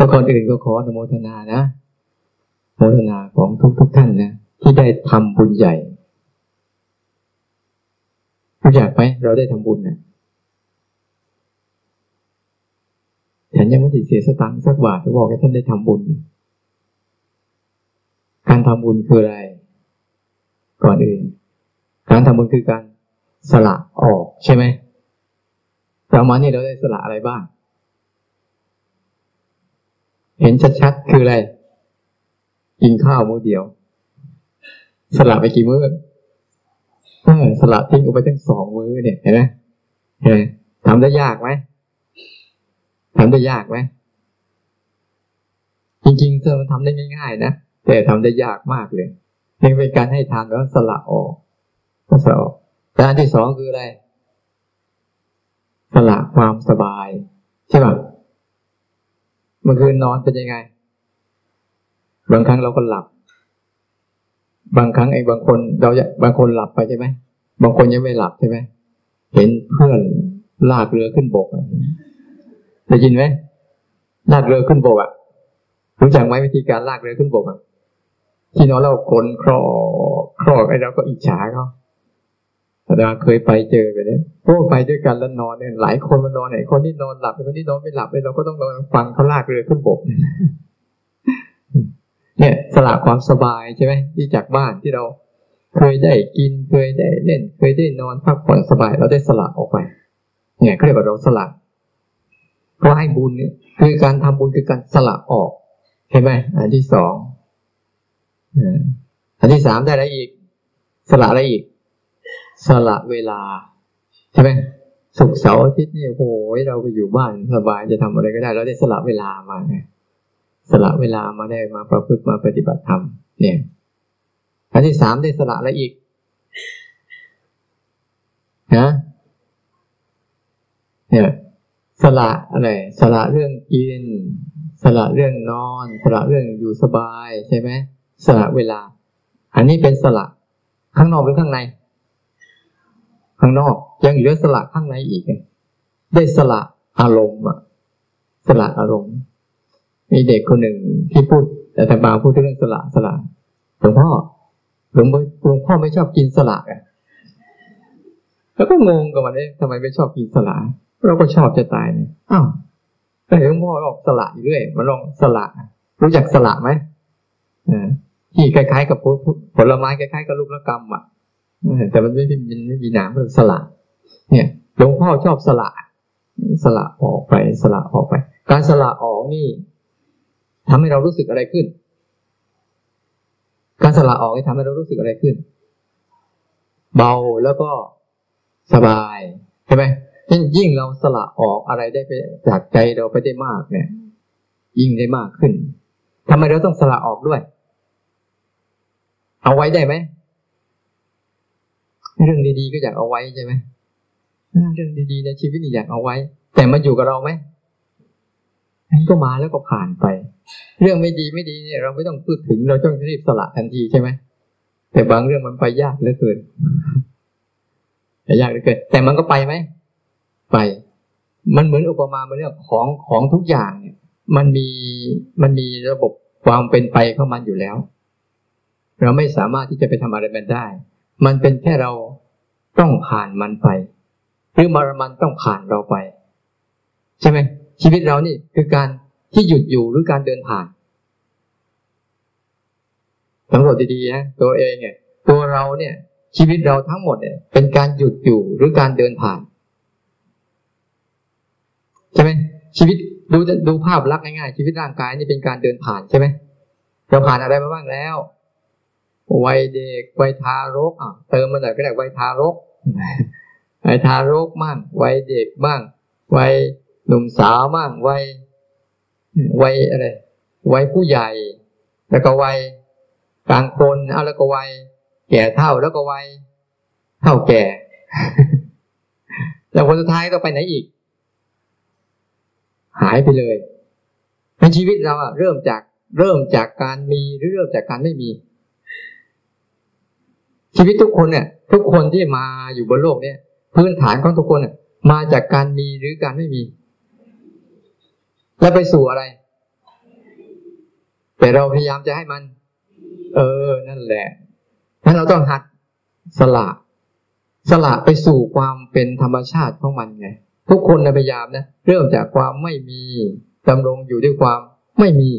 แล้วก่อนอื่นก็ขออนุโมทนานะโมทนาของทุกทุกท่านนะที่ได้ทำบุญใหญ่รู้จักไหมเราได้ทำบุญนะฉันยังไม่ได้เสียสตังค์สักบาทจะบอกให้ท่านได้ทำบุญ การทำบุญคืออะไร ก่อนอื่น การทำบุญคือการสละออกใช่ไหมเรามานี่เราได้สละอะไรบ้าง เห็นชัดๆคืออะไร กินข้าวมื้อเดียว สละไปกี่มือเออสละทิ้งออกไปทั้งสองมื้อเนี่ยเห็นไหมเห็นไหมทำได้ยากไหมทำได้ยากไหมจริงๆเธอมันทำได้ง่ายๆนะแต่ทำได้ยากมากเลยนี่เป็นการให้ทานแล้วสละออกสละออกการที่สองคืออะไร สละความสบาย ใช่ป่ะ มื่อคืนนอนเป็นยังไง บางครั้งเราก็หลับ บางครั้งไอ้บางคนเราจะบางคนหลับไปใช่ไหม บางคนยังไม่หลับใช่ไหม เห็นเพื่อนลากเรือขึ้นบกได้ยินไหมลากเรือขึ้นบกอะ รู้จักไหมวิธีการลากเรือขึ้นบกอะ ที่นอนเรากลนครอครอกไอ้เราก็อิจฉาเขา อาจารย์เคยไปเจอไปเนี่ยพวกไปด้วยกันแล้วนอนเนี่ยหลายคนมานอนไหนคนที่นอนหลับคนที่นอนไม่หลับเลยเราก็ต้องนอนฟังเขาลากเรือขึ้นบก เนี่ยสละความสบายใช่ไหมที่จากบ้านที่เราเคยได้กินเคยได้เล่น เคยได้นอนพักผ่อนสบาย เราได้สละออกไป เนี่ยเขาเรียกว่าเราสละเพราะให้บุญเนี่ยคือการทำบุญคือการสละออกใช่ไหมอันที่สองอันที่สามได้อะไรอีก สละอะไรอีก สละเวลาใช่ไหมสุกเสาร์อาทิตย์นี่โอ้โหเราไปอยู่บ้านสบายจะทำอะไรก็ได้ เราได้สละเวลามาไงสละเวลามาได้มาประพฤติมาปฏิบัติธรรมเนี่ยอันที่สามได้สละอะไรอีกนะเนี่ยสละอะไรสละเรื่องกิน สละเรื่องนอน สละเรื่องอยู่สบายใช่ไหมสละเวลา อันนี้เป็นสละข้างนอกหรือข้างใน ข้างนอกยังเหลือสละข้างในอีก ได้สละอารมณ์อะสละอารมณ์ มีเด็กคนหนึ่งที่พูดแต่ธรรมาพูดเรื่องสละสละหลวงพ่อหลวงพ่อหลวงพ่อไม่ชอบกินสละอะแล้วก็งงกับมันเองทำไมไม่ชอบกินสละเราก็ชอบจะตายเนี่ยอ้าวแต่หลวงพ่อบอกสละอยู่เรื่อยมันลองสละรู้จักสละไหมอ่าที่คล้ายๆกับผลไม้คล้ายๆกับลูกละกำอะ แต่มันไม่มีไม่มีหนามมันสละ เนี่ยหลวงพ่อชอบสละ สละออกไปสละออกไป การสละออกนี่ทำให้เรารู้สึกอะไรขึ้น การสละออกนี่ทำให้เรารู้สึกอะไรขึ้น เบาแล้วก็สบายใช่ไหมยิ่งเราสละออกอะไรได้ไปจากใจเราไปได้มากเนี่ย ยิ่งได้มากขึ้นทำไมเราต้องสละออกด้วย เอาไว้ได้ไหม เรื่องดีๆก็อยากเอาไว้ใช่ไหมเรื่องดีๆในชีวิตนี่อยากเอาไว้ แต่มันอยู่กับเราไหมนั้นก็มาแล้วก็ผ่านไป เรื่องไม่ดีไม่ดีเนี่ยเราไม่ต้องพูดถึงเราต้องรีบสละทันทีใช่ไหมแต่บางเรื่องมันไปยากเหลือเกินแต่ยากเหลือเกินแต่มันก็ไปไหมไป มันเหมือนอุปมาเหมือนเรื่องของของทุกอย่างเนี่ย มันมีมันมีระบบความเป็นไปเข้ามันอยู่แล้ว เราไม่สามารถที่จะไปทำอะไรมันได้ มันเป็นแค่เราต้องผ่านมันไป หรือมารมันต้องผ่านเราไป ใช่ไหมชีวิตเรานี่คือการที่หยุดอยู่หรือการเดินผ่านสำรวจดีๆนะตัวเองเนี่ยตัวเราเนี่ย ชีวิตเราทั้งหมดเนี่ย เป็นการหยุดอยู่หรือการเดินผ่านใช่ไหมชีวิตดูดูภาพลักษณ์ง่ายๆชีวิตร่างกายนี่เป็นการเดินผ่านใช่ไหมเราผ่านอะไรมาบ้างแล้ว วัยเด็กวัยทารกอะเติมมาหน่อยก็ได้วัยทารกวัยทารกบ้างวัยเด็กบ้างวัยหนุ่มสาวบ้างวัยวัยอะไรวัยผู้ใหญ่ แล้วก็วัยกลางคนเอาแล้วก็วัยแก่เท่าแล้วก็วัยเท่าแก่แล้วคนสุดท้ายต้องไปไหนอีก หายไปเลยในชีวิตเราอะเริ่มจากเริ่มจากการมีหรือเริ่มจากการไม่มี ชีวิตทุกคนเนี่ย ทุกคนที่มาอยู่บนโลกเนี่ย พื้นฐานของทุกคนเนี่ยมาจากการมีหรือการไม่มี แล้วไปสู่อะไร แต่เราพยายามจะให้มัน เออ นั่นแหละนั้นเราต้องหัดสละ สละไปสู่ความเป็นธรรมชาติของมันไง ทุกคนพยายามนะเริ่มจากความไม่มีดำรงอยู่ด้วยความไม่มี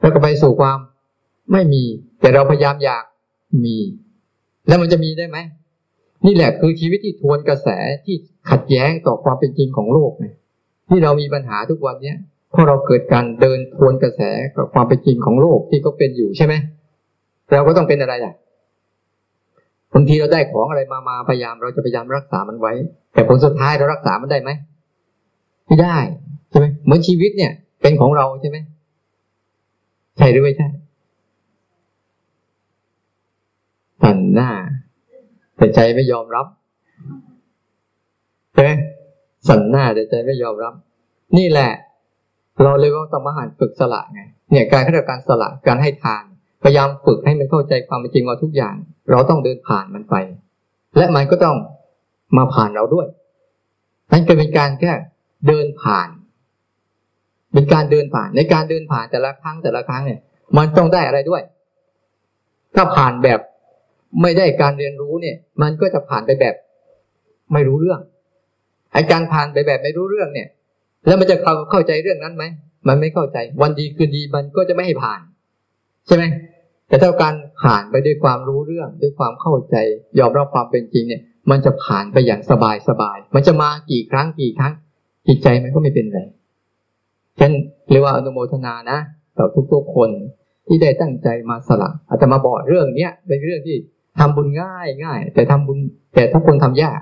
แล้วก็ไปสู่ความไม่มี แต่เราพยายามอยาก มี แล้วมันจะมีได้ไหมนี่แหละคือชีวิตที่ทวนกระแสที่ขัดแย้งต่อความเป็นจริงของโลกไงที่เรามีปัญหาทุกวันเนี้ยเพราะเราเกิดการเดินทวนกระแสกับความเป็นจริงของโลกที่เขาเป็นอยู่ใช่ไหมเราก็ต้องเป็นอะไรอะบางทีเราได้ของอะไรมามาพยายาม เราจะพยายามรักษามันไว้ แต่ผลสุดท้ายเรารักษามันได้ไหมไม่ได้ใช่ไหมเหมือนชีวิตเนี่ย เป็นของเราใช่ไหมใช่หรือไม่ใช่ สันหน้า แต่ใจไม่ยอมรับใช่ไหมสันหน้าแต่ใจไม่ยอมรับ นี่แหละ เราเลยก็ต้องมาหันฝึกสละไงเนี่ยการขั้นการสละการให้ทานพยายามฝึกให้มันเข้าใจความเป็นจริงว่าทุกอย่าง เราต้องเดินผ่านมันไป และมันก็ต้องมาผ่านเราด้วย นั่นก็เป็นการแค่เดินผ่าน เป็นการเดินผ่านในการเดินผ่านแต่ละครั้งแต่ละครั้งเนี่ย มันต้องได้อะไรด้วย ถ้าผ่านแบบ ไม่ได้การเรียนรู้เนี่ย มันก็จะผ่านไปแบบ ไม่รู้เรื่องไอการผ่านไปแบบไม่รู้เรื่องเนี่ย แล้วมันจะเข้าเข้าใจเรื่องนั้นไหมมันไม่เข้าใจ วันดีคืนดีมันก็จะไม่ให้ผ่าน ใช่ไหมแต่ถ้าการผ่านไปด้วยความรู้เรื่อง ด้วยความเข้าใจ ยอมรับความเป็นจริงเนี่ย มันจะผ่านไปอย่างสบายสบาย มันจะมากี่ครั้งกี่ครั้งจิตใจมันก็ไม่เป็นไรฉันเรียกว่าอนุโมทนานะต่อทุกๆคนที่ได้ตั้งใจมาสละอาจจะมาบอกเรื่องเนี้ยเป็นเรื่องที่ ทำบุญง่ายง่าย แต่ทำบุญ แต่ถ้าคนทำยาก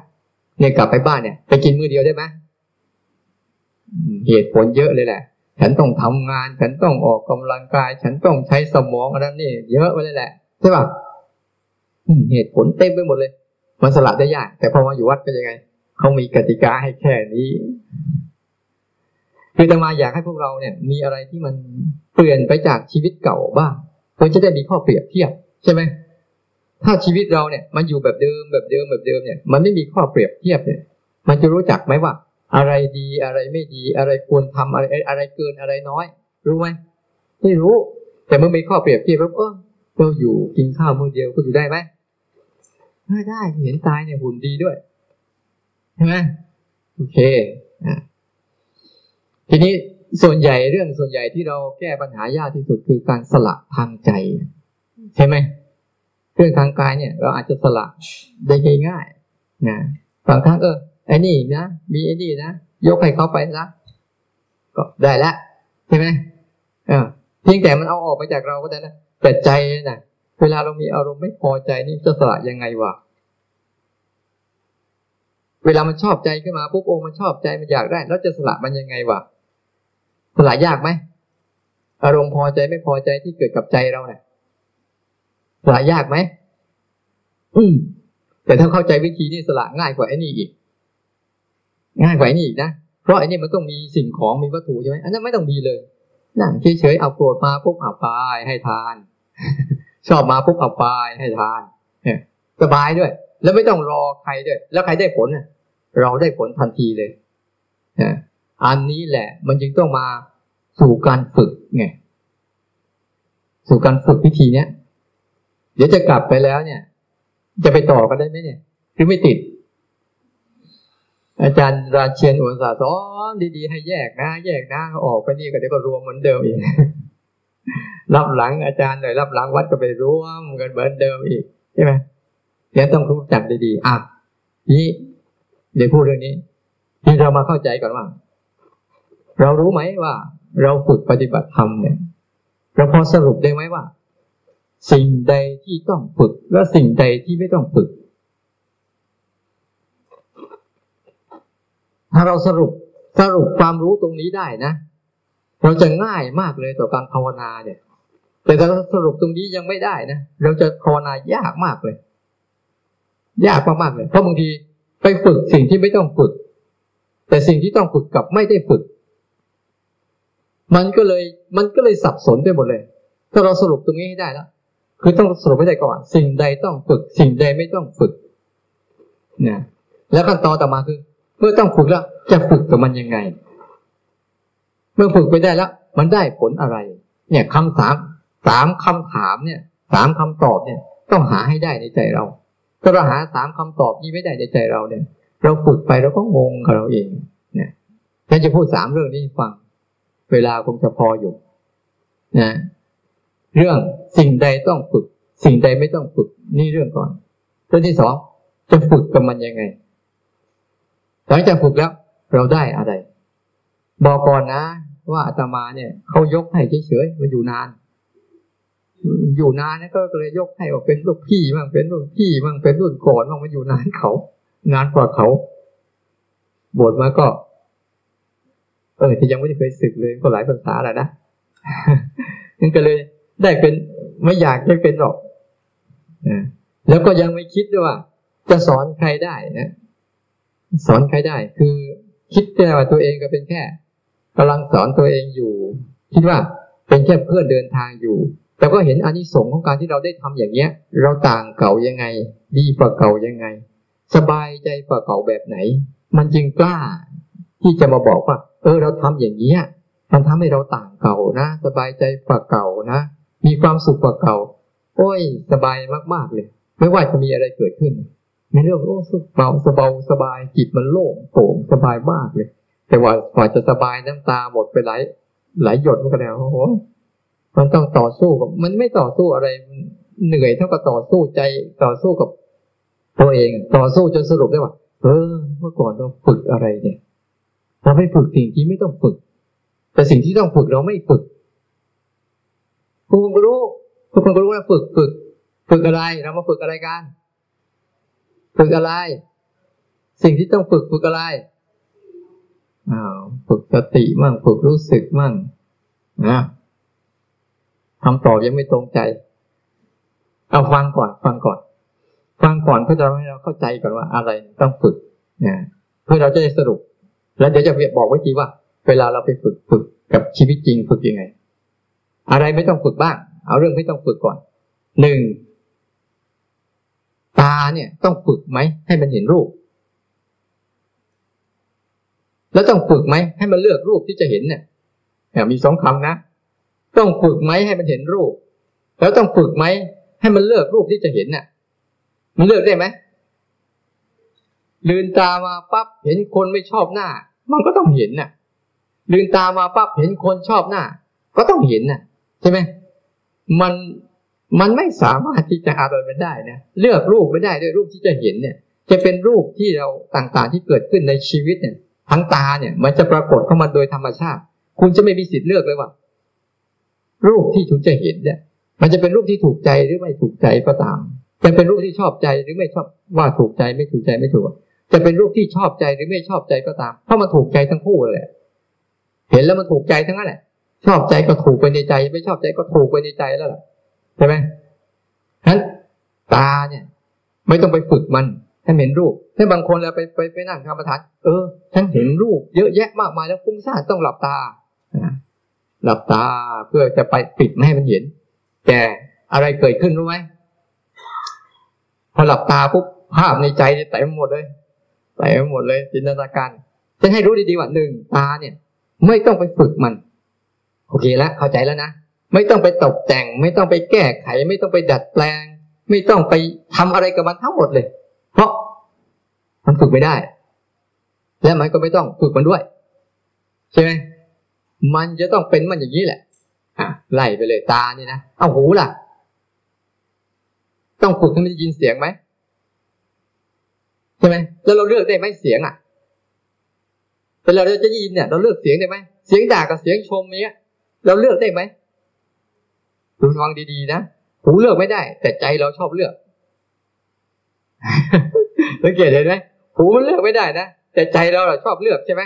เนี่ยกลับไปบ้านเนี่ยไปกินมือเดียวได้ไหมเหตุผลเยอะเลยแหละ ฉันต้องทำงาน ฉันต้องออกกำลังกาย ฉันต้องใช้สมองอะไรนี่เยอะไปเลยแหละใช่ป่ะเหตุผลเต็มไปหมดเลยมันสละได้ยาก แต่พอมาอยู่วัดเป็นยังไงเขามีกติกาให้แค่นี้คือจะมาอยากให้พวกเราเนี่ย มีอะไรที่มันเปลี่ยนไปจากชีวิตเก่าบ้างเพื่อจะได้มีข้อเปรียบเทียบใช่ไหม ถ้าชีวิตเราเนี่ยมันอยู่แบบเดิมแบบเดิมแบบเดิมเนี่ยมันไม่มีข้อเปรียบเทียบเนี่ย มันจะรู้จักไหมว่า อะไรดีอะไรไม่ดีอะไรควรทำอะไรอะไรเกินอะไรน้อย รู้ไหมไม่รู้ แต่เมื่อมีข้อเปรียบเทียบแล้วเออเราอยู่กินข้าวมื้อเดียวก็อยู่ได้ไหมไม่ได้เห็นตายเนี่ยหุ่นดีด้วยใช่ไหมโอเคอะทีนี้ส่วนใหญ่เรื่องส่วนใหญ่ที่เราแก้ปัญหายากที่สุดคือการสละทางใจ ใช่ไหม เรื่องทางกายเนี่ย เราอาจจะสละได้ง่ายๆนะบางครั้งเออไอ้นี่นะมีไอ้นี่นะยกให้เขาไปละก็ได้ละใช่ไหมเออเพียงแต่มันเอาออกไปจากเราก็ได้นะแต่ใจนะเวลาเรามีอารมณ์ไม่พอใจนี่จะสละยังไงวะเวลามันชอบใจขึ้นมาปุ๊บโอ้มันชอบใจมันอยากได้ แล้วจะสละมันยังไงวะสละยากไหมอารมณ์พอใจไม่พอใจที่เกิดกับใจเราเนี่ย สละยากไหมอืมแต่ถ้าเข้าใจวิธีนี่สละง่ายกว่าไอ้นี่อีก ง่ายกว่านี้อีกนะเพราะไอันนี้มันต้องมีสิ่งของมีวัตถุใช่ไหมอันนั้นไม่ต้องมีเลยนั่งเฉยๆเอาโกรธมาปุ๊บเอาไปให้ทาน ชอบมาปุ๊บเอาไปให้ทานเนี่ยสบายด้วย แล้วไม่ต้องรอใครด้วย แล้วใครได้ผลเราได้ผลทันทีเลยอันนี้แหละ มันจึงต้องมาสู่การฝึกไงสู่การฝึกวิธีเนี้ย เดี๋ยวจะกลับไปแล้วเนี่ย จะไปต่อกันได้ไหมเนี่ยหรือไม่ติด อาจารย์ราเชียนอุตสาสอนดีๆให้แยกนะ แยกนะออกไปนี่ก็เดี๋ยวก็รวมเหมือนเดิมอีกรับหลังอาจารย์เลยรับหลังวัดก็ไปรวมกันเหมือนเดิมอีกใช่ไหมเดี๋ยวต้องรู้จักดีๆอะนี่เดี๋ยวพูดเรื่องนี้ที่เรามาเข้าใจก่อนว่า เรารู้ไหมว่า เราฝึกปฏิบัติธรรมเนี่ยเราพอสรุปได้ไหมว่า สิ่งใดที่ต้องฝึก และสิ่งใดที่ไม่ต้องฝึก ถ้าเราสรุปสรุปความรู้ตรงนี้ได้นะ เราจะง่ายมากเลยต่อการภาวนาเนี่ย แต่ถ้าสรุปตรงนี้ยังไม่ได้นะเราจะภาวนายากมากเลย ยากมากๆเลยเพราะบางทีไปฝึกสิ่งที่ไม่ต้องฝึก แต่สิ่งที่ต้องฝึกกับไม่ได้ฝึก มันก็เลย มันก็เลยสับสนไปหมดเลย ถ้าเราสรุปตรงนี้ให้ได้แล้ว คือต้องสรุปให้ได้ก่อน สิ่งใดต้องฝึก สิ่งใดไม่ต้องฝึกนี่ยแล้วขั้นตอนต่อมาคือ เมื่อต้องฝึกแล้ว จะฝึกกับมันยังไง เมื่อฝึกไปได้แล้ว มันได้ผลอะไร เนี่ยคำสามสามคำถามเนี่ยสามคำตอบเนี่ย ต้องหาให้ได้ในใจเราถ้าเราหาสามคำตอบนี้ไม่ได้ในใจเราเนี่ย เราฝึกไปเราก็งงกับเราเอง เนี่ยฉันจะพูดสามเรื่องนี้ฟัง เวลาคงจะพออยู่ นะ เรื่องสิ่งใดต้องฝึก สิ่งใดไม่ต้องฝึก นี่เรื่องก่อนเรื่องที่สองจะฝึกกับมันยังไง หลังจากฝึกแล้ว เราได้อะไร บอกก่อนนะ ว่าอาตมาเนี่ยเขายกให้เฉยๆมันอยู่นาน อยู่นานนะก็เลยยกให้ว่าเป็นลูกพี่บ้างเป็นรุ่นพี่บ้างเป็นรุ่นก่อนบ้างมันอยู่นานเขา นานกว่าเขาบวชมาก็ เออที่ยังไม่ได้เคยศึกเลยก็หลายภาษาแล้วนะนั่นก็เลย ได้เป็นไม่อยากได้เป็นหรอกแล้วก็ยังไม่คิดด้วยว่า จะสอนใครได้นะสอนใครได้ คือคิดแค่ว่าตัวเองก็เป็นแค่กำลังสอนตัวเองอยู่ คิดว่าเป็นแค่เพื่อนเดินทางอยู่ แต่ก็เห็นอานิสงส์ของการที่เราได้ทำอย่างเนี้ย เราต่างเก่ายังไง ดีกว่าเก่ายังไง สบายใจกว่าเก่าแบบไหน มันจึงกล้า ที่จะมาบอกว่า เออเราทำอย่างเนี้ยมันทำให้เราต่างเก่านะ สบายใจกว่าเก่านะ มีความสุขกว่าเก่า โอ้ย สบายมากๆเลย ไม่ว่าจะมีอะไรเกิดขึ้น ในเรื่องโอ้สุเบาสบายสบายจิตมันโล่งโปร่งสบายมากเลย แต่ว่ากว่าจะสบายน้ำตาหมดไปหลายหลายหยดมันก็แล้วโอ้มันต้องต่อสู้กับ มันไม่ต่อสู้อะไรเหนื่อยเท่ากับต่อสู้ใจต่อสู้กับตัวเอง ต่อสู้จนสรุปได้ว่าเออ เมื่อก่อนเราฝึกอะไรเนี่ยเราไม่ฝึกสิ่งที่ไม่ต้องฝึก แต่สิ่งที่ต้องฝึกเราไม่ฝึก ทุกคนก็รู้ทุกคนก็รู้ว่าฝึกฝึก ฝึกอะไร เรามาฝึกอะไรกัน ฝึกอะไร สิ่งที่ต้องฝึกฝึกอะไรอ้าวฝึกสติมั่งฝึกรู้สึกมั่งนะคำตอบยังไม่ตรงใจ เอาฟังก่อน ฟังก่อน ฟังก่อนเพื่อจะให้เราเข้าใจก่อนว่าอะไรต้องฝึกนะเพื่อเราจะได้สรุป แล้วเดี๋ยวจะบอกไวิธีว่า เวลาเราไปฝึกฝึกกับชีวิตจริงฝึกยังไง อะไรไม่ต้องฝึกบ้าง เอาเรื่องไม่ต้องฝึกก่อนหนึ่งตาเนี่ยต้องฝึกไหมให้มันเห็นรูป แล้วต้องฝึกไหมให้มันเลือกรูปที่จะเห็นเนี่ยมีสองคำนะ ต้องฝึกไหมให้มันเห็นรูป แล้วต้องฝึกไหมให้มันเลือกรูปที่จะเห็นเนี่ยมันเลือกได้ไหมลืนตามาปั๊บเห็นคนไม่ชอบหน้า มันก็ต้องเห็นน่ะ ลืนตามาปั๊บเห็นคนชอบหน้า ก็ต้องเห็นน่ะ ใช่ไหมมันมันไม่สามารถที่จะอาไปได้นะเลือกรูปไม่ได้ด้วยรูปที่จะเห็นเนี่ย จะเป็นรูปที่เราต่างๆที่เกิดขึ้นในชีวิตเนี่ยทั้งตาเนี่ย มันจะปรากฏเข้ามาโดยธรรมชาติ คุณจะไม่มีสิทธิ์เลือกเลยว่า รูปที่คุณจะเห็นเนี่ย มันจะเป็นรูปที่ถูกใจหรือไม่ถูกใจก็ตามจะเป็นรูปที่ชอบใจหรือไม่ชอบว่าถูกใจไม่ถูกใจไม่ถูก จะเป็นรูปที่ชอบใจหรือไม่ชอบใจก็ตามเพราะมันถูกใจทั้งคู่เลยเห็นแล้วมันถูกใจทั้งนั้นแหละ ชอบใจก็ถูกไปในใจ ไม่ชอบใจก็ถูกไปในใจแล้วล่ะใช่ไหมฉะนั้นตาเนี่ย ไม่ต้องไปฝึกมันให้เห็นรูปถ้าบางคนเราไปไปไปนั่งทำประทานเออฉันเห็นรูปเยอะแยะมากมายแล้วฟุ้งซ่านต้องหลับตาหลับตาเพื่อจะไปปิดไม่ให้มันเห็น แต่อะไรเกิดขึ้นรู้ไหมพอหลับตาปุ๊บภาพในใจเต็มหมดเลยเต็มหมดเลยจินตนาการจะให้รู้ดีๆว่าหนึ่งตาเนี่ย ไม่ต้องไปฝึกมัน โอเคแล้วเข้าใจแล้วนะ ไม่ต้องไปตกแต่ง ไม่ต้องไปแก้ไข ไม่ต้องไปดัดแปลง ไม่ต้องไปทำอะไรกับมันทั้งหมดเลย เพราะมันฝึกไม่ได้ และมันก็ไม่ต้องฝึกมันด้วย ใช่ไหมมันจะต้องเป็นมันอย่างนี้แหละอะไล่ไปเลยตาเนี่ยนะเอาหูล่ะ ต้องฝึกให้มันยินเสียงไหมใช่ไหมแล้วเราเลือกได้ไหมเสียงอะเวลาเราจะยินเนี่ย เราเลือกเสียงได้ไหมเสียงด่ากับเสียงชมเนี้ย เราเลือกได้ไหมคุณฟังดีๆนะหูเลือกไม่ได้ แต่ใจเราชอบเลือกสังเกตเห็นไหมหูมันเลือกไม่ได้นะแต่ใจเราเราชอบเลือกใช่ไหม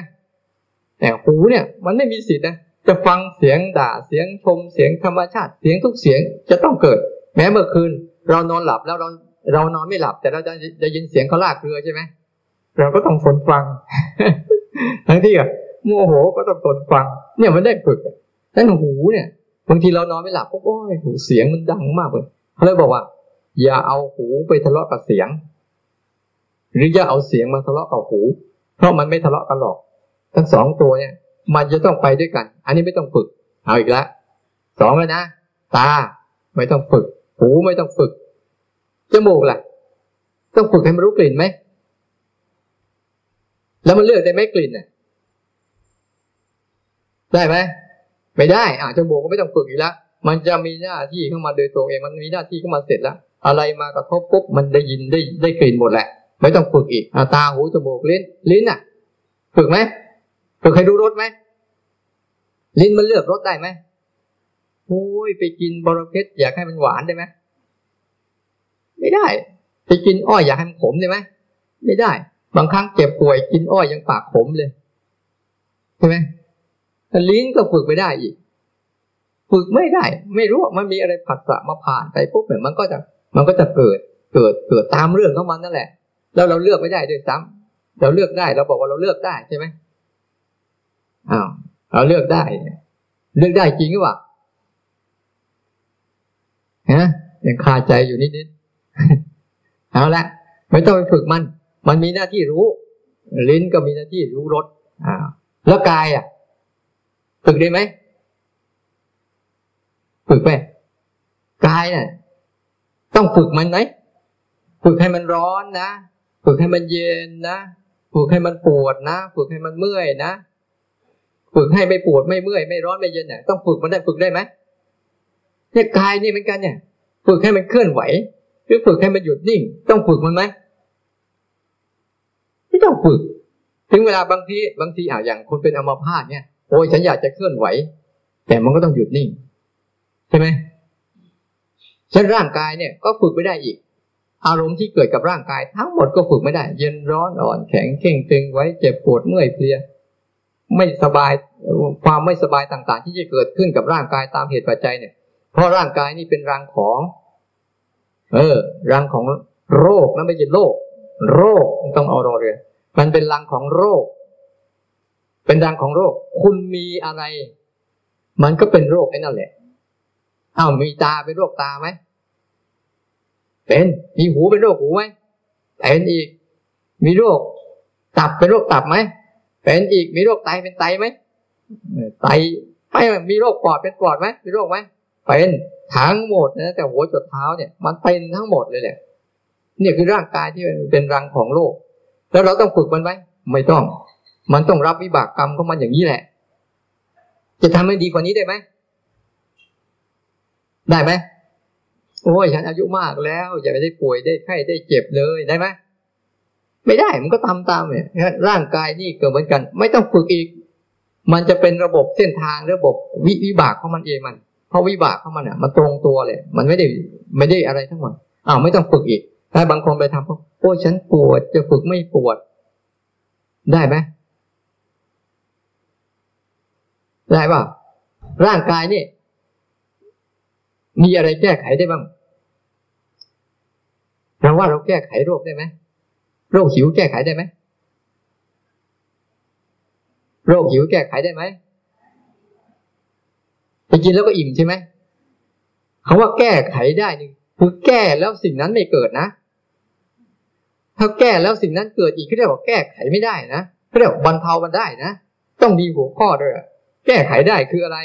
แต่หูเนี่ย มันไม่มีสิทธิ์นะจะฟังเสียงด่าเสียงชมเสียงธรรมชาติเสียงทุกเสียงจะต้องเกิด แม้เมื่อคืน เรานอนหลับแล้วเราเรานอนไม่หลับ แต่เราจะจะยินเสียงเขาลากเรือใช่ไหมเราก็ต้องทนฟังทั้งที่อะโมโหก็ต้องทนฟัง เนี่ยมันได้ฝึก แต่หูเนี่ยบางทีเรานอนไม่หลับโอ้ยหูเสียงมันดังมากเลยเขาเลยบอกว่า อย่าเอาหูไปทะเลาะกับเสียง หรืออย่าเอาเสียงมาทะเลาะกับหู เพราะมันไม่ทะเลาะกันหรอก ทั้งสองตัวเนี่ย มันจะต้องไปด้วยกัน อันนี้ไม่ต้องฝึก เอาอีกแล้วสองแล้วนะตาไม่ต้องฝึก หูไม่ต้องฝึกจมูกล่ะ ต้องฝึกให้มันรู้กลิ่นไหมแล้วมันเลือกได้ไหมกลิ่นน่ะได้ไหม ไม่ได้อ่าจมูกก็ไม่ต้องฝึกอีกแล้วมันจะมีหน้าที่เข้ามาโดยตัวเอง มันมีหน้าที่เข้ามาเสร็จแล้ว อะไรมากระทบปุ๊บมันได้ยินได้ได้กลิ่นหมดแหละ ไม่ต้องฝึกอีกตาหูจมูกลิ้นลิ้นอะ ฝึกไหมฝึกให้รู้รสไหมลิ้นมันเลือกรสได้ไหมโอ้ยไปกินบรเพชรอยากให้มันหวานได้ไหมไม่ได้ ไปกินอ้อยอยากให้มันขมได้ไหมไม่ได้ บางครั้งเจ็บป่วยกินอ้อยยังปากขมเลยใช่ไหม ลิ้นก็ฝึกไม่ได้อีก ฝึกไม่ได้ ไม่รู้มันมีอะไรผัสสะมาผ่านไปปุ๊บเนี่ยมันก็จะมันก็จะเกิดเกิดเกิดตามเรื่องของมันนั่นแหละ แล้วเราเลือกไม่ได้ด้วยซ้ำเราเลือกได้ เราบอกว่าเราเลือกได้ใช่ไหมอ้าวเราเลือกได้เลือกได้จริงหรือเปล่าฮะยังคาใจอยู่นิดๆเอาละไม่ต้องไปฝึกมัน มันมีหน้าที่รู้ ลิ้นก็มีหน้าที่รู้รสอ่าแล้วกายอะ ฝึกได้ไหมฝึกไปกายน่ะ ต้องฝึกมันไหมฝึกให้มันร้อนนะฝึกให้มันเย็นนะฝึกให้มันปวดนะฝึกให้มันเมื่อยนะฝึกให้ไม่ปวดไม่เมื่อยไม่ร้อนไม่เย็นเนี่ยต้องฝึกมันได้ฝึกได้ไหมเนี่ยกายนี่เหมือนกันเนี่ย ฝึกให้มันเคลื่อนไหว หรือฝึกให้มันหยุดนิ่ง ต้องฝึกมันไหมไม่ต้องฝึก ถึงเวลาบางทีบางทีอ่าอย่างคนเป็นอัมพาตเนี่ย โอ้ยฉันอยากจะเคลื่อนไหว แต่มันก็ต้องหยุดนิ่ง ใช่ไหมฉันร่างกายเนี่ยก็ฝึกไม่ได้อีก อารมณ์ที่เกิดกับร่างกายทั้งหมดก็ฝึกไม่ได้ เย็นร้อนอ่อนแข็งเข่งตึงไว้เจ็บปวดเมื่อยเพลียไม่สบายความไม่สบายต่างๆ ที่จะเกิดขึ้นกับร่างกายตามเหตุปัจจัยเนี่ย เพราะร่างกายนี่เป็นรังของ เออ รังของโรคนั่นไม่ใช่โรคโรคต้องเอารอเรือมันเป็นรังของโรค เป็นรังของโรค คุณมีอะไร มันก็เป็นโรคไอ้นั่นแหละอ้าวมีตาเป็นโรคตาไหมเป็นมีหูเป็นโรคหูไหมเป็นอีก มีโรค ตับเป็นโรคตับไหมเป็นอีกมีโรคไตเป็นไตไหมไตไม่มีโรคปอดเป็นปอดไหมมีโรคไหมเป็นทั้งหมดนะแต่หัวจดเท้าเนี่ย มันเป็นทั้งหมดเลยแหละนี่คือร่างกายที่เป็นรังของโรคแล้วเราต้องฝึกมันไหมไม่ต้อง มันต้องรับวิบากกรรมของมันอย่างนี้แหละ จะทำให้ดีกว่านี้ได้ไหม ได้ไหมโอ้ยฉันอายุมากแล้ว อย่าไปได้ป่วยได้ไข้ได้เจ็บเลยได้ไหมไม่ได้มันก็ทำตามเนี่ยร่างกายนี่เกิดเหมือนกัน ไม่ต้องฝึกอีก มันจะเป็นระบบเส้นทางระบบวิวิบากของมันเองมัน เพราะวิบากของมันอะ มันตรงตัวเลยมันไม่ได้ไม่ได้อะไรทั้งหมดอ้าวไม่ต้องฝึกอีกถ้าบางคนไปทำเพราะโอ้ฉันปวดจะฝึกไม่ปวด ได้ไหม ได้ป่ะร่างกายนี่ มีอะไรแก้ไขได้บ้างเราว่าเราแก้ไขโรคได้ไหมโรคหิวแก้ไขได้ไหมโรคหิวแก้ไขได้ไหมไปกินแล้วก็อิ่มใช่ไหมคาว่าแก้ไขได้นี่คือแก้แล้วสิ่งนั้นไม่เกิดนะ ถ้าแก้แล้วสิ่งนั้นเกิดอีกก็เรียกว่าแก้ไขไม่ได้นะก็เรียกว่าบรรเทามันได้นะ ต้องมีหัวข้อด้วย แก้ไขได้คืออะไร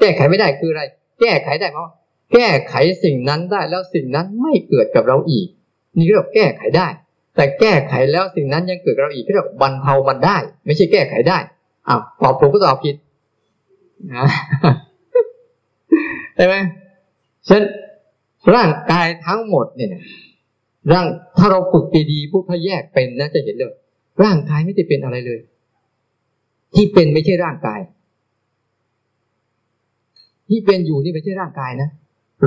แก้ไขไม่ได้คืออะไร แก้ไขได้เพราะแก้ไขสิ่งนั้นได้แล้วสิ่งนั้นไม่เกิดกับเราอีก นี่เรียกแก้ไขได้ แต่แก้ไขแล้วสิ่งนั้นยังเกิดกับเราอีกเรียกบรรเทามันได้ ไม่ใช่แก้ไขได้อ้าวตอบถูกก็ตอบผิดนะใช่ไหมเช่นร่างกายทั้งหมดเนี่ยร่างถ้าเราฝึกดีๆพวกถ้าแยกเป็นนะจะเห็นเลย ร่างกายไม่ได้เป็นอะไรเลย ที่เป็นไม่ใช่ร่างกาย ที่เป็นอยู่นี่ไม่ใช่ร่างกายนะ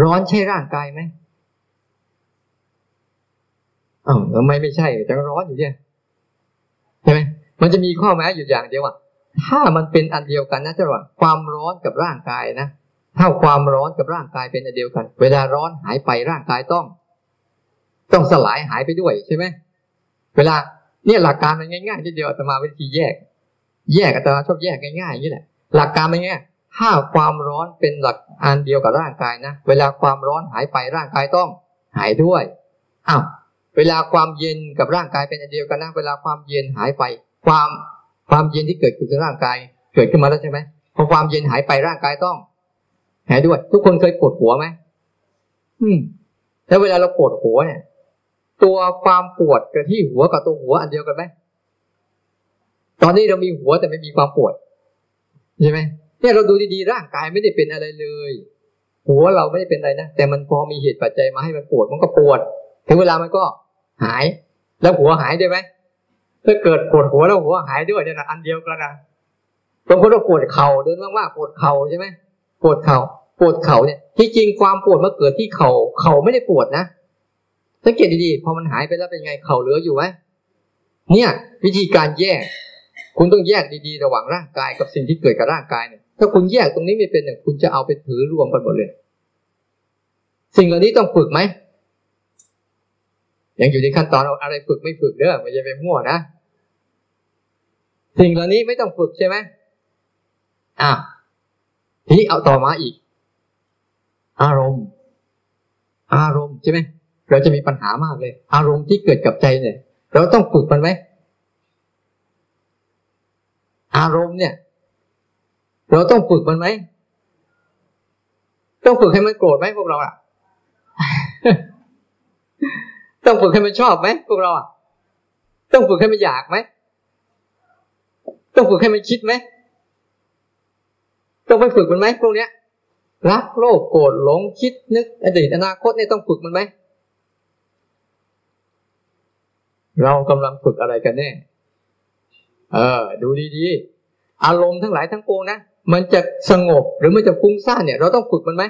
ร้อนใช่ร่างกายไหมอ้าวทำไมไม่ใช่จะร้อนอยู่เนี่ยใช่ไหมมันจะมีข้อแม้อยู่อย่างเดียวว่าถ้ามันเป็นอันเดียวกันนะจะว่าความร้อนกับร่างกายนะถ้าความร้อนกับร่างกายเป็นอันเดียวกัน เวลาร้อนหายไปร่างกายต้อง ต้องสลายหายไปด้วยใช่ไหมเวลาเนี่ยหลักการมันง่ายๆทีเดียวอาตมาวิธีแยก แยกอาตมาชอบแยกง่ายๆอย่างนี้แหละ หลักการมันง่าย ถ้าความร้อนเป็นหลักอันเดียวกับร่างกายนะ เวลาความร้อนหายไปร่างกายต้องหายด้วยอ้าวเวลาความเย็นกับร่างกายเป็นอันเดียวกันนะ เวลาความเย็นหายไป ความความเย็นที่เกิดขึ้นในร่างกาย เกิดขึ้นมาแล้วใช่ไหมพอความเย็นหายไปร่างกายต้อง หายด้วย ทุกคนเคยปวดหัวไหมอืมแล้วเวลาเราปวดหัวเนี่ย ตัวความปวดกับที่หัวกับตัวหัวอันเดียวกันไหมตอนนี้เรามีหัวแต่ไม่มีความปวดใช่ไหม เนี่ยเราดูดีๆร่างกายไม่ได้เป็นอะไรเลยหัวเราไม่ได้เป็นอะไรนะแต่มันพอมีเหตุปัจจัยมาให้มันปวดมันก็ปวด ถึงเวลามันก็หาย แล้วหัวหายได้ไหมถ้าเกิดปวดหัวแล้วหัวหายด้วยเนี่ยนะอันเดียวกันนะบางคนก็ปวดเข่าเดินมากๆปวดเข่าใช่ไหมปวดเข่าปวดเข่าเนี่ย ที่จริงความปวดมาเกิดที่เข่าเข่าไม่ได้ปวดนะสังเกตดีๆพอมันหายไปแล้วเป็นไงเข่าเหลืออยู่ไหมเนี่ย วิธีการแยก คุณต้องแยกดีๆ ระหว่างร่างกายกับสิ่งที่เกิดกับร่างกายเนี่ย ถ้าคุณแยกตรงนี้ไม่เป็นเนี่ยคุณจะเอาไปถือรวมกันหมดเลย สิ่งเหล่านี้ต้องฝึกไหมยังอยู่ในขั้นตอนเราอะไรฝึกไม่ฝึกเด้อไม่ใช่ไปมั่วนะสิ่งเหล่านี้ไม่ต้องฝึกใช่ไหมอะทีนี้เอาต่อมาอีก อารมณ์ อารมณ์ใช่ไหมเราจะมีปัญหามากเลย อารมณ์ที่เกิดกับใจเนี่ย เราต้องฝึกมันไหมอารมณ์เนี่ย เราต้องฝึกมันไหม ต้องฝึกให้มันโกรธไหมพวกเราอะ ต้องฝึกให้มันชอบไหมพวกเราอะ ต้องฝึกให้มันอยากไหม ต้องฝึกให้มันคิดไหม ต้องไปฝึกมันไหมพวกเนี้ย รักโลภโกรธหลงคิดนึกอดีตอนาคตเนี่ยต้องฝึกมันไหม เรากำลังฝึกอะไรกันแน่ เออ ดูดีๆ อารมณ์ทั้งหลายทั้งปวงนะ มันจะสงบหรือมันจะฟุ้งซ่านเนี่ย เราต้องฝึกมันไหม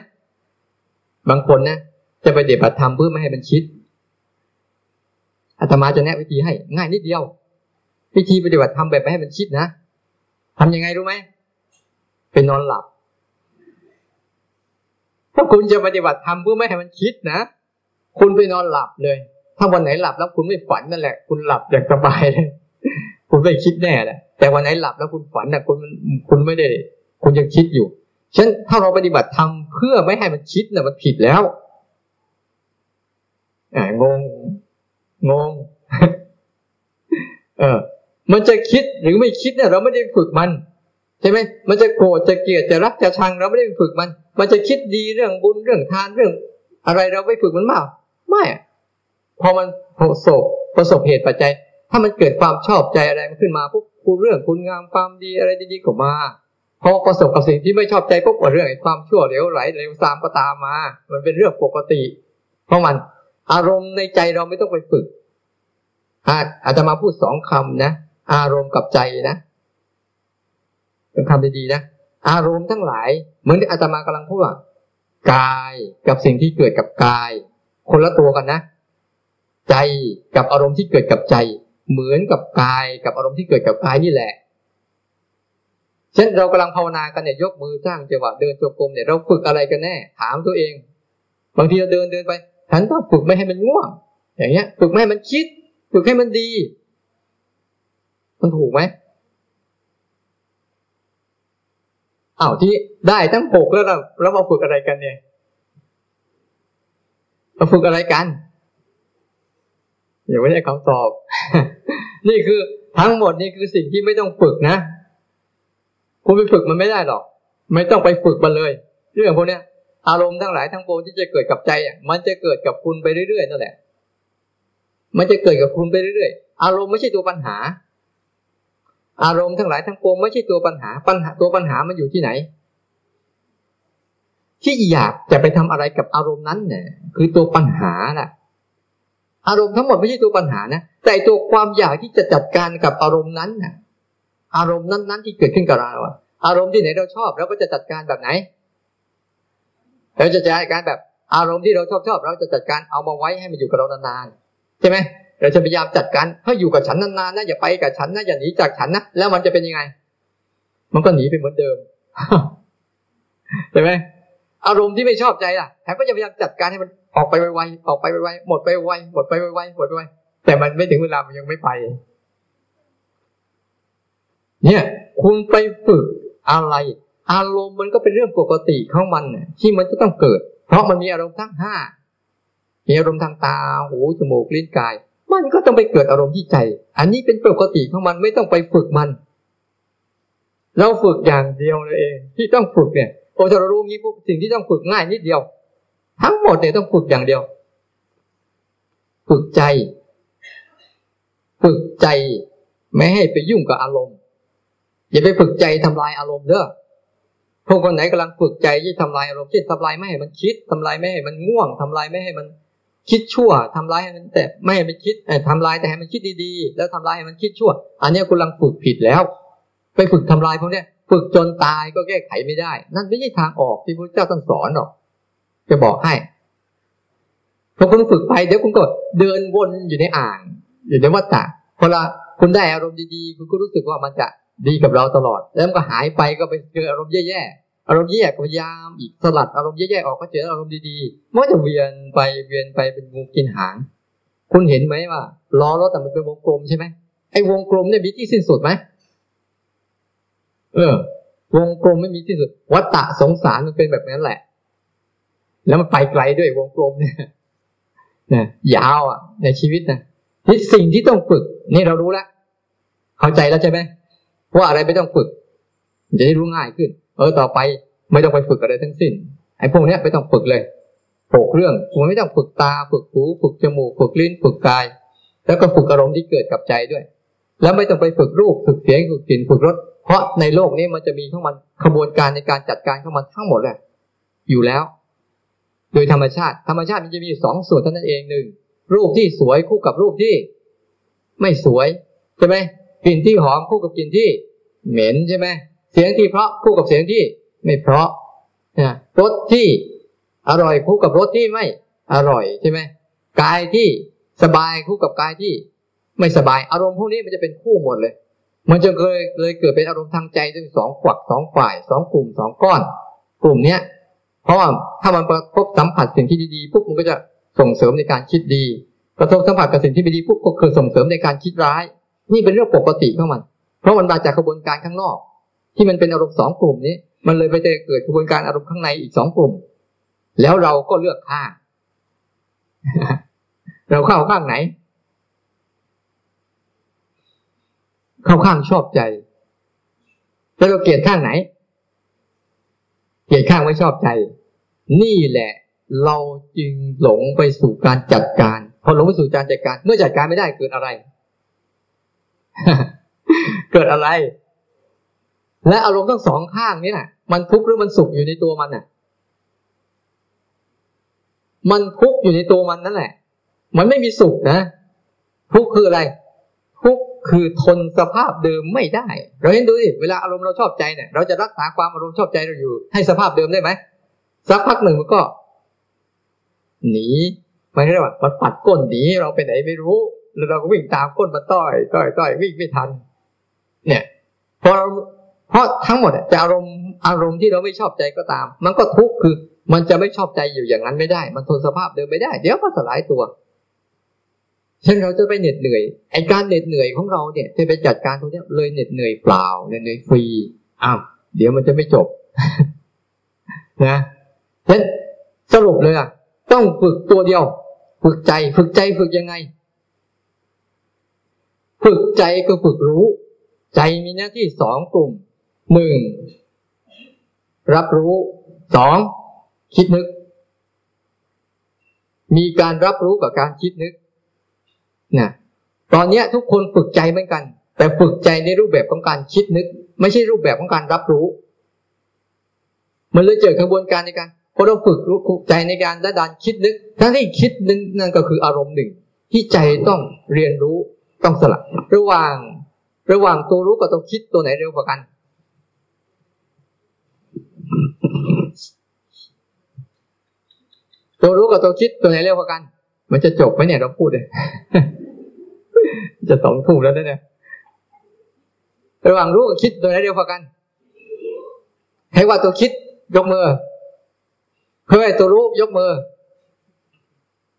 บางคนนะจะไปเดบัตธรรมเพื่อไม่ให้มันคิดอาตมาจะแนะวิธีให้ ง่ายนิดเดียว วิธีปฏิบัติธรรมแบบไม่ให้มันคิดนะทำยังไงรู้ไหมเป็นนอนหลับ ถ้าคุณจะปฏิบัติธรรมเพื่อไม่ให้มันคิดนะคุณไปนอนหลับเลย ถ้าวันไหนหลับแล้วคุณไม่ฝันนั่นแหละ คุณหลับอย่างสบายเลย คุณไม่คิดแน่แหละแต่วันไหนหลับแล้วคุณฝันนะคุณคุณไม่ได้ คุณยังคิดอยู่ฉะนั้นถ้าเราปฏิบัติธรรมเพื่อไม่ให้มันคิดนะมันผิดแล้วองงงงเออ มันจะคิดหรือไม่คิดเนี่ยเราไม่ได้ฝึกมันใช่ไหมมันจะโกรธจะเกลียดจะรักจะชังเราไม่ได้ฝึกมัน มันจะคิดดีเรื่องบุญเรื่องทานเรื่อง อะไรเราไม่ฝึกมันเปล่าไม่พอมันประสบประสบเหตุปัจจัย ถ้ามันเกิดความชอบใจอะไรมันขึ้นมาปุ๊บคุณเรื่องคุณงามความดีอะไรดีๆก็มา พอประสบกับสิ่งที่ไม่ชอบใจปุ๊บเรื่องความชั่วเหลวไหลเหลวซามก็ตามมา มันเป็นเรื่องปกติ เพราะมันอารมณ์ในใจเราไม่ต้องไปฝึกอาจจะมาพูดสองคำนะ อารมณ์กับใจนะเป็นคำดีๆนะ อารมณ์ทั้งหลาย เหมือนที่อาตมากำลังพูดว่ากายกับสิ่งที่เกิดกับกาย คนละตัวกันนะ ใจกับอารมณ์ที่เกิดกับใจ เหมือนกับกายกับอารมณ์ที่เกิดกับกายนี่แหละ เช่นเรากำลังภาวนากันเนี่ยยกมือสร้างจังหวะเดินจงกรมเนี่ยเราฝึกอะไรกันแน่ ถามตัวเอง บางทีเราเดินเดินไปฉันต้องฝึกไม่ให้มันง่วง อย่างเงี้ย ฝึกไม่ให้มันคิด ฝึกให้มันดี มันถูกไหมอ้าวที่ได้ทั้งหกแล้วเราแล้วมาฝึกอะไรกันเนี่ยมาฝึกอะไรกันอย่าไม่ได้คำตอบ นี่คือทั้งหมดนี่คือสิ่งที่ไม่ต้องฝึกนะ คุณไปฝึกมันไม่ได้หรอก ไม่ต้องไปฝึกมันเลย เรื่องพวกนี้อารมณ์ทั้งหลายทั้งปวงที่จะเกิดกับใจอะมันจะเกิดกับคุณไปเรื่อยๆนั่นแหละ มันจะเกิดกับคุณไปเรื่อยๆ อารมณ์ไม่ใช่ตัวปัญหา อารมณ์ทั้งหลายทั้งปวงไม่ใช่ตัวปัญหา ปัญหาตัวปัญหามันอยู่ที่ไหน ที่อยากจะไปทำอะไรกับอารมณ์นั้นเนี่ยคือตัวปัญหาแหละอารมณ์ทั้งหมดไม่ใช่ตัวปัญหานะแต่ตัวความอยากที่จะจัดการกับอารมณ์นั้นน่ะ อารมณ์นั้น ๆ ที่เกิดขึ้นกับเราอารมณ์ที่ไหนเราชอบเราก็จะจัดการแบบไหนเราจะจัดการแบบอารมณ์ที่เราชอบชอบเราจะจัดการเอามาไว้ให้มันอยู่กับเรานานๆใช่ไหมเราจะพยายามจัดการให้อยู่กับฉันนานๆนะอย่าไปกับฉันนะอย่าหนีจากฉันนะแล้วมันจะเป็นยังไง มันก็หนีไปเหมือนเดิมใช่ไหมอารมณ์ที่ไม่ชอบใจล่ะแถมก็จะพยายามจัดการให้มันออกไปไวๆออกไปไวๆหมดไปไวหมดไปไวๆหมดไปไวแต่มันไม่ถึงเวลามันยังไม่ไป เนี่ยคุณไปฝึกอะไร อารมณ์มันก็เป็นเรื่องปกติของมันที่มันจะต้องเกิด เพราะมันมีอารมณ์ทั้งห้ามีอารมณ์ทางตาหูจมูกลิ้นกาย มันก็ต้องไปเกิดอารมณ์ที่ใจ อันนี้เป็นปกติของมันไม่ต้องไปฝึกมัน เราฝึกอย่างเดียวเลยเองที่ต้องฝึกเนี่ยพอเรารู้งี้ปุ๊บสิ่งที่ต้องฝึกง่ายนิดเดียว ทั้งหมดเนี่ยต้องฝึกอย่างเดียว ฝึกใจ ฝึกใจ ไม่ให้ไปยุ่งกับอารมณ์ อย่าไปฝึกใจทำลายอารมณ์เด้อพวกคนไหนกำลังฝึกใจที่ทำลายอารมณ์ที่ทำลายไม่ให้มันคิดทำลายไม่ให้มันง่วงทำลายไม่ให้มันคิดชั่วทำลายให้มันแต่ไม่ให้มันคิดทำลายแต่ให้มันคิดดีๆ แล้วทำลายให้มันคิดชั่ว อันนี้คุณกำลังฝึกผิดแล้ว ไปฝึกทำลายพวกนี้ฝึกจนตายก็แก้ไขไม่ได้ นั่นไม่ใช่ทางออกที่พระเจ้าท่านสอนหรอก จะบอกให้พอคุณฝึกไปเดี๋ยวคุณก็เดินวนอยู่ในอ่าง อยู่ในวัฏฏะพอละคุณได้อารมณ์ดีๆ คุณก็รู้สึกว่ามันจะ ดีกับเราตลอด แล้วมันก็หายไปก็ไปเจออารมณ์แย่ๆอารมณ์แย่ก็พยายามอีกสลัดอารมณ์แย่ๆออกก็เจออารมณ์ดีๆมันจะเวียนไปเวียนไปเป็นงูกินหาง คุณเห็นไหมว่าล้อรถแต่มันเป็นวงกลมใช่ไหมไอ้วงกลมเนี่ยมีที่สิ้นสุดไหมเออ วงกลมไม่มีที่สุดวัฏฏะสงสารมันเป็นแบบนั้นแหละ แล้วมันไปไกลด้วยวงกลมเนี่ยนะยาวอะ ในชีวิตนะนี่สิ่งที่ต้องฝึก นี่เรารู้แล้วเข้าใจแล้วใช่ไหม ว่าอะไรไม่ต้องฝึกจะได้รู้ง่ายขึ้น เออต่อไปไม่ต้องไปฝึกอะไรทั้งสิ้นไอ้พวกนี้ไม่ต้องฝึกเลยหกเรื่องคุณไม่ต้องฝึกตาฝึกหูฝึกจมูกฝึกลิ้นฝึกกาย แล้วก็ฝึกอารมณ์ที่เกิดกับใจด้วย แล้วไม่ต้องไปฝึกรูปฝึกเสียงฝึกกลิ่นฝึกรสเพราะในโลกนี้มันจะมีข้างมันขบวนการในการจัดการข้างมันทั้งหมดแหละอยู่แล้ว โดยธรรมชาติ ธรรมชาติมันจะมีสองส่วนเท่านั้นเองหนึ่งรูปที่สวยคู่กับรูปที่ ไม่สวยใช่ไหม กลิ่นที่หอมคู่กับกลิ่นที่เหม็นใช่ไหมเสียงที่เพราะคู่กับเสียงที่ไม่เพราะนะรสที่อร่อยคู่กับรสที่ไม่อร่อยใช่ไหมกายที่สบายคู่กับกายที่ไม่สบายอารมณ์พวกนี้มันจะเป็นคู่หมดเลย มันจะเคยเลยเกิดเป็นอารมณ์ทางใจทั้งสองฝักสองฝ่ายสองกลุ่มสองก้อน กลุ่มเนี้ยเพราะว่าถ้ามันประพบสัมผัสสิ่งที่ดีๆปุ๊บมันก็จะส่งเสริมในการคิดดี กระทบสัมผัสกับสิ่งที่ไม่ดีปุ๊บก็คือส่งเสริมในการคิดร้าย นี่เป็นเรื่องปกติของมัน เพราะมันมาจากกระบวนการข้างนอก ที่มันเป็นอารมณ์สองกลุ่มนี้ มันเลยไปเกิดกระบวนการอารมณ์ข้างในอีกสองกลุ่ม แล้วเราก็เลือกข้างเราเข้าข้างไหน เข้าข้างชอบใจ แล้วเราเกลียดข้างไหน เกลียดข้างไม่ชอบใจ นี่แหละ เราจึงหลงไปสู่การจัดการ พอหลงไปสู่การจัดการ เมื่อจัดการไม่ได้เกิดอะไร เกิดอะไร และอารมณ์ทั้งสองข้างนี้น่ะมันทุกข์หรือมันสุขอยู่ในตัวมันน่ะ มันทุกข์อยู่ในตัวมันนั่นแหละ มันไม่มีสุขนะ ทุกข์คืออะไร ทุกข์คือทนสภาพเดิมไม่ได้ เราเห็นดูสิเวลาอารมณ์เราชอบใจเนี่ย เราจะรักษาความอารมณ์ชอบใจเราอยู่ ให้สภาพเดิมได้ไหมสักพักหนึ่งมันก็ หนีมันเรียกว่ามันปัดก้นหนีเราไปไหนไม่รู้ แล้วเราก็วิ่งตามก้นมาต้อย ต้อยต้อยวิ่งไม่ทัน เนี่ยพอเราเพราะทั้งหมดจะอารมณ์อารมณ์ที่เราไม่ชอบใจก็ตาม มันก็ทุกข์คือ มันจะไม่ชอบใจอยู่อย่างนั้นไม่ได้ มันทนสภาพเดิมไม่ได้ เดี๋ยวก็สลายตัวเช่นเราจะไปเหน็ดเหนื่อยไอการเหน็ดเหนื่อยของเราเนี่ยจะไปจัดการตรงนี้เลยเหน็ดเหนื่อยเปล่าเหน็ดเหนื่อยฟรีอ้าวเดี๋ยวมันจะไม่จบนะฉะนั้นสรุปเลยอะต้องฝึกตัวเดียว ฝึกใจ ฝึกใจฝึกยังไง ฝึกใจก็ฝึกรู้ ใจมีหน้าที่สองกลุ่มหนึ่งรับรู้สองคิดนึก มีการรับรู้กับการคิดนึกนะตอนนี้ทุกคนฝึกใจเหมือนกัน แต่ฝึกใจในรูปแบบของการคิดนึก ไม่ใช่รูปแบบของการรับรู้ มันเลยเจอกระบวนการในการพอเราฝึกรู้ใจในการละดานคิดนึกทั้งที่คิดนึกนั่นก็คืออารมณ์หนึ่ง ที่ใจต้องเรียนรู้ ต้องสลับระหว่าง ระหว่างตัวรู้กับตัวคิดตัวไหนเร็วกว่ากัน ตัวรู้กับตัวคิดตัวไหนเร็วกว่ากัน มันจะจบไหมเนี่ยเราพูดเลยจะสองทุ่มแล้วเนี่ยระหว่างรู้กับคิดตัวไหนเร็วกว่ากัน ให้ว่าตัวคิดยกมือเพื่อตัวรู้ยกมือ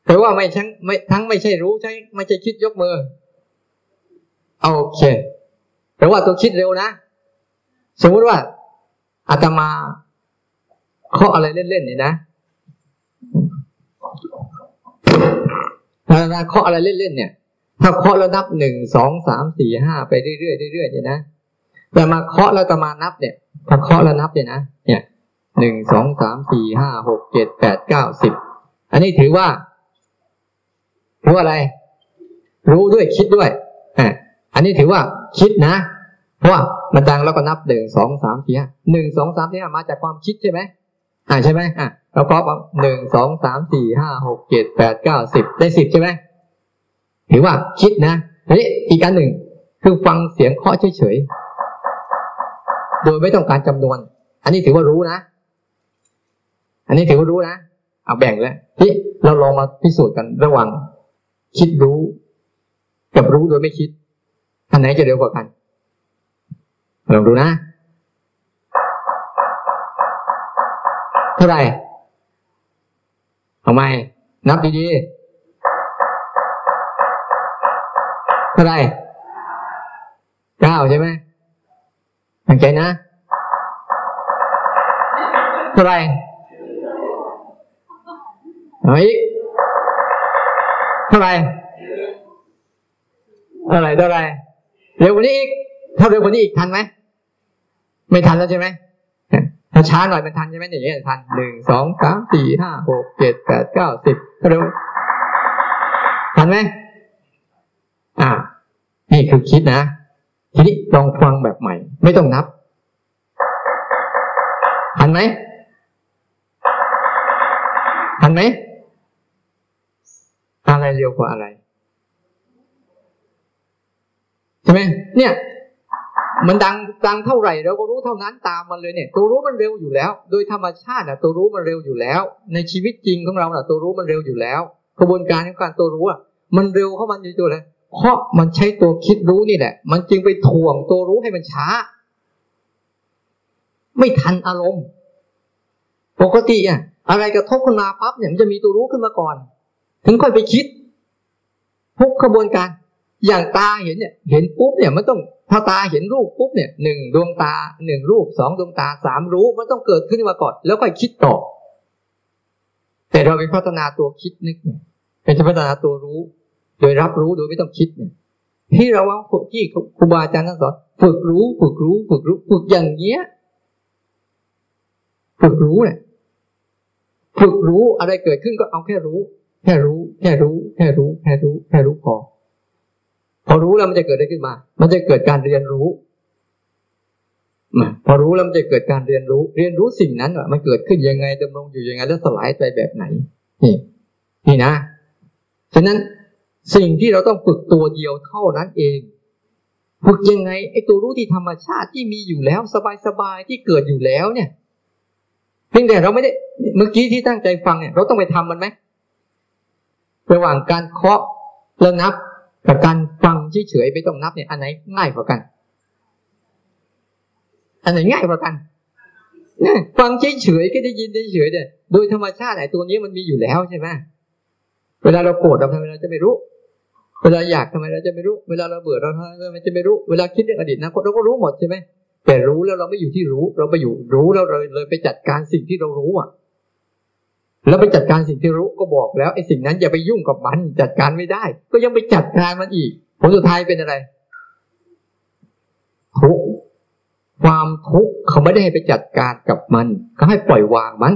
เพื่อว่าไม่ทั้งไม่ทั้งไม่ใช่รู้ใช่ ไม่ใช่คิดยกมือ โอเคแปลว่าตัวคิดเร็วนะ สมมุติว่าอาตมาเคาะอะไรเล่นๆเนี่ยนะอาตมาเคาะอะไรเล่นๆเนี่ย ถ้าเคาะแล้วนับหนึ่งสองสามสี่ห้าไปเรื่อยๆเรื่อยๆเนี่ยนะแต่มาเคาะแล้วตมานับเนี่ยถ้าเคาะแล้วนับเนี่ยนะเนี่ยหนึ่งสองสามสี่ห้าหกเจ็ดแปดเก้าสิบอันนี้ถือว่า รู้อะไร รู้ด้วยคิดด้วยอ่า อันนี้ถือว่าคิดนะ เพราะว่ามันดังแล้วก็นับหนึ่งสองสามสี่ห้าหนึ่งสองสามสี่ห้ามาจากความคิดใช่ไหมอ่าใช่ไหมอ่าแล้วก็หนึ่งสองสามสี่ห้าหกเจ็ดแปดเก้าสิบได้สิบใช่ไหมถือว่าคิดนะทีนี้อีกอันหนึ่งคือฟังเสียงเคาะเฉยๆโดยไม่ต้องการจำนวน อันนี้ถือว่ารู้นะ อันนี้ถือว่ารู้นะเอาแบ่งแล้วที่เราลองมาพิสูจน์กันระหว่างคิดรู้ กับรู้โดยไม่คิด อันไหนจะเร็วกว่ากันลองดูนะ เท่าไหร่เอาไมนับดีๆเท่าไหร่เก้าใช่ไหมตั้งใจนะเท่าไหร่เอาอีกเท่าไหร่เท่าไหร่เท่าไหร่ เร็วกว่านี้อีก ถ้าเร็วกว่านี้อีกทันไหม ไม่ทันแล้วใช่ไหมถ้าช้าหน่อยมันทันใช่ไหมอย่างเงี้ยทันหนึ่งสองสามสี่ห้าหกเจ็ดแปดเก้าสิบเร็วทันไหมอ่า นี่คือคิดนะ ทีนี้ลองฟังแบบใหม่ ไม่ต้องนับทันไหมทันไหมอะไรเร็วกว่าอะไร ใช่ไหมเนี่ย มันดังดังเท่าไหร่เราก็รู้เท่านั้นตามมันเลยเนี่ย ตัวรู้มันเร็วอยู่แล้ว โดยธรรมชาติอะตัวรู้มันเร็วอยู่แล้ว ในชีวิตจริงของเราอะตัวรู้มันเร็วอยู่แล้ว กระบวนการของการตัวรู้อะ มันเร็วเข้ามันอยู่ตัวเลยเพราะมันใช้ตัวคิดรู้นี่แหละ มันจึงไปถ่วงตัวรู้ให้มันช้า ไม่ทันอารมณ์ ปกติอะ อะไรกระทบขึ้นมาปั๊บเนี่ยมันจะมีตัวรู้ขึ้นมาก่อน ถึงค่อยไปคิดทุกกระบวนการ อย่างตาเห็นเนี่ย เห็นปุ๊บเนี่ยมันต้องถ้าตาเห็นรูปปุ๊บเนี่ยหนึ่งดวงตาหนึ่งรูปสองดวงตาสามรู้มันต้องเกิดขึ้นมาก่อนแล้วค่อยคิดต่อ แต่เราไปพัฒนาตัวคิดนึกเนี่ยเป็นพัฒนาตัวรู้ โดยรับรู้โดยไม่ต้องคิดเนี่ยที่เราว่าฝึกที่ครูบาอาจารย์ท่านสอนฝึกรู้ฝึกรู้ฝึกรู้ฝึกอย่างเงี้ยฝึกรู้เนี่ยฝึกรู้อะไรเกิดขึ้นก็เอาแค่รู้ แค่รู้ แค่รู้ แค่รู้ แค่รู้ แค่รู้พอ พอรู้แล้วมันจะเกิดอะไรขึ้นมา มันจะเกิดการเรียนรู้พอรู้แล้วมันจะเกิดการเรียนรู้ เรียนรู้สิ่งนั้นว่ามันเกิดขึ้นยังไงดำรงอยู่ยังไงแล้วสลายไปแบบไหน นี่นี่นะ ฉะนั้นสิ่งที่เราต้องฝึกตัวเดียวเท่านั้นเองฝึกยังไงไอ้ตัวรู้ที่ธรรมชาติที่มีอยู่แล้ว สบายๆที่เกิดอยู่แล้วเนี่ยเพียงแต่เราไม่ได้เมื่อกี้ที่ตั้งใจฟังเนี่ย เราต้องไปทำมันไหมระหว่างการเคาะแล้วนับ กับการฟังเฉยๆไม่ต้องนับเนี่ยอันไหนง่ายกว่ากัน อันไหนง่ายกว่ากันฟังเฉยๆก็ได้ยินเฉยๆเนี่ยโดยธรรมชาติไอ้ตัวนี้มันมีอยู่แล้วใช่ไหมเวลาเราโกรธเราทำไมเราจะไม่รู้ เวลาอยากทำไมเราจะไม่รู้ เวลาเราเบื่อเราทำไมจะไม่รู้ เวลาคิดเรื่องอดีตนะเราก็รู้หมดใช่ไหมแต่รู้แล้วเราไม่อยู่ที่รู้ เราไปอยู่รู้แล้วเราเลยไปจัดการสิ่งที่เรารู้อะ แล้วไปจัดการสิ่งที่รู้ก็บอกแล้วไอ้สิ่งนั้นอย่าไปยุ่งกับมันจัดการไม่ได้ ก็ยังไปจัดการมันอีก ผลสุดท้ายเป็นอะไร ทุกความทุกข์เขาไม่ได้ให้ไปจัดการกับมันเขาให้ปล่อยวางมัน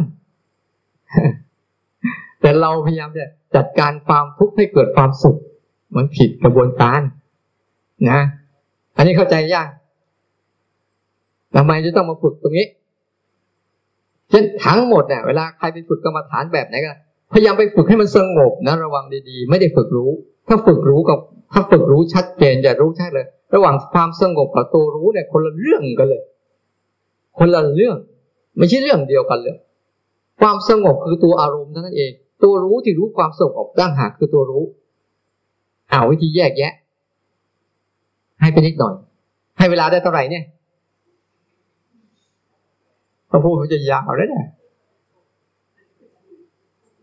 แต่เราพยายามจะจัดการความทุกข์ให้เกิดความสุขมันผิดกระบวนการนะ อันนี้เข้าใจยังทำไมจะต้องมาฝึกตรงนี้ เช่นทั้งหมดเนี่ยเวลาใครไปฝึกกรรมฐานแบบไหนก็พยายามไปฝึกให้มันสงบนะระวังดีๆ ไม่ได้ฝึกรู้ ถ้าฝึกรู้กับถ้าฝึกรู้ชัดเจนจะรู้ชัดเลย ระหว่างความสงบกับตัวรู้เนี่ยคนละเรื่องกันเลย คนละเรื่อง ไม่ใช่เรื่องเดียวกันเลย ความสงบคือตัวอารมณ์เท่านั้นเอง ตัวรู้ที่รู้ความสงบตั้งหากคือตัวรู้เอาวิธีแยกแยะ ให้ไปนิดหน่อย ให้เวลาได้เท่าไหร่เนี่ย พอพูดมันจะยาวแล้วเนี่ย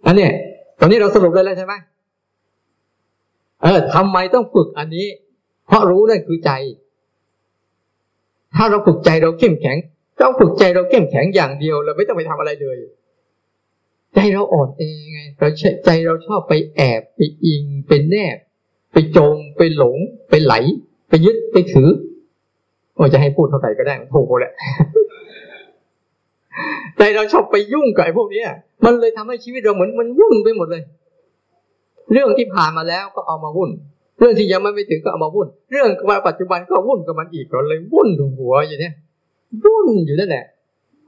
อันนี้ตอนนี้เราสรุปได้แล้วใช่ไหมเออทำไมต้องฝึกอันนี้ เพราะรู้นั่นคือใจ ถ้าเราฝึกใจเราเข้มแข็ง ต้องฝึกใจเราเข้มแข็งอย่างเดียวเราไม่ต้องไปทำอะไรเลย ใจเราอ่อนเองไง เราใจเราชอบไปแอบไปอิงไปแนบ ไปจงไปหลง ไปไหล ไปยึดไปถือโอ้จะให้พูดเท่าไหร่ก็ได้มันโถแหละ ใจเราชอบไปยุ่งกับไอ้พวกนี้มันเลยทำให้ชีวิตเราเหมือนมันวุ่นไปหมดเลย เรื่องที่ผ่านมาแล้วก็เอามาวุ่น เรื่องที่ยังไม่ไปถึงก็เอามาวุ่น เรื่องว่าปัจจุบันก็วุ่นกับมันอีกก็เลยวุ่นถึงหัวอยู่เนี่ยวุ่นอยู่นั่นแหละ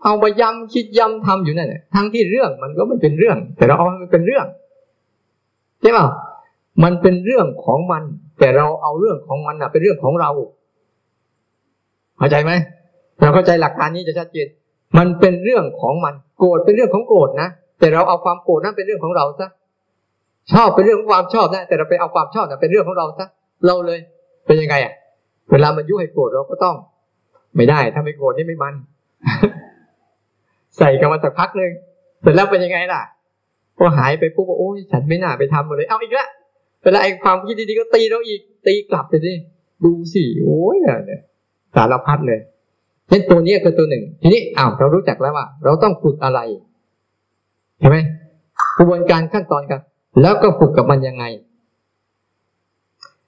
เอาไปย้ำคิดย้ำทำอยู่นั่นแหละทั้งที่เรื่องมันก็ไม่เป็นเรื่อง แต่เราเอามันเป็นเรื่องใช่ป่ะมันเป็นเรื่องของมัน แต่เราเอาเรื่องของมันอะเป็นเรื่องของเราเข้าใจไหมเราเข้าใจหลักการนี้จะชัดเจน มันเป็นเรื่องของมัน โกรธเป็นเรื่องของโกรธนะแต่เราเอาความโกรธนั้นเป็นเรื่องของเราซะชอบเป็นเรื่องของความชอบนะแต่เราไปเอาความชอบนั้นเป็นเรื่องของเราซะเราเลยเป็นยังไงอะ เวลามันยุให้โกรธเราก็ต้อง ไม่ได้ถ้าไม่โกรธนี่ไม่มัน ใส่กันมาสักพักหนึ่งเสร็จแล้วเป็นยังไงล่ะพอหายไปปุ๊บโอ้ยฉันไม่น่าไปทำเลยเอาอีกแล้วเวลาไอ้ความคิดดีๆก็ตีเราอีก ตีกลับไปดิดูสิโอ้ยเนี่ยสารพัดเลย เช่นตัวนี้คือตัวหนึ่ง ทีนี้อ้าวเรารู้จักแล้วว่า เราต้องฝึกอะไรเห็นไหมกระบวนการขั้นตอนกันแล้วก็ฝึกกับมันยังไง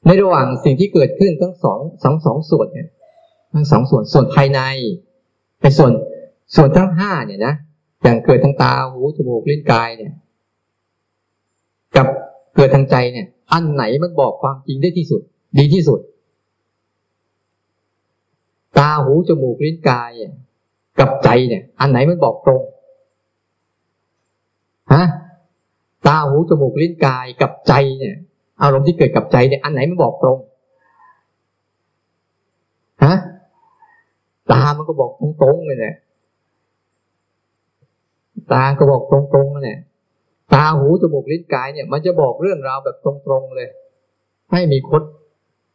ในระหว่างสิ่งที่เกิดขึ้นทั้งสองสองสองส่วนเนี่ยทั้งสองส่วนส่วนภายในในส่วนส่วนทั้งห้าเนี่ยนะอย่างเกิดทางตาหูจมูกลิ้นกายเนี่ย กับเกิดทางใจเนี่ย อันไหนมันบอกความจริงได้ที่สุด ดีที่สุด ตาหูจมูกลิ้นกายกับใจเนี่ย อันไหนมันบอกตรงฮะตาหูจมูกลิ้นกายกับใจเนี่ย อารมณ์ที่เกิดกับใจเนี่ยอันไหนมันบอกตรงฮะตามันก็บอกตรงๆเลยเนี่ยตาก็บอกตรงๆเลยตาหูจมูกลิ้นกายเนี่ย มันจะบอกเรื่องราวแบบตรงๆเลยไม่มีคด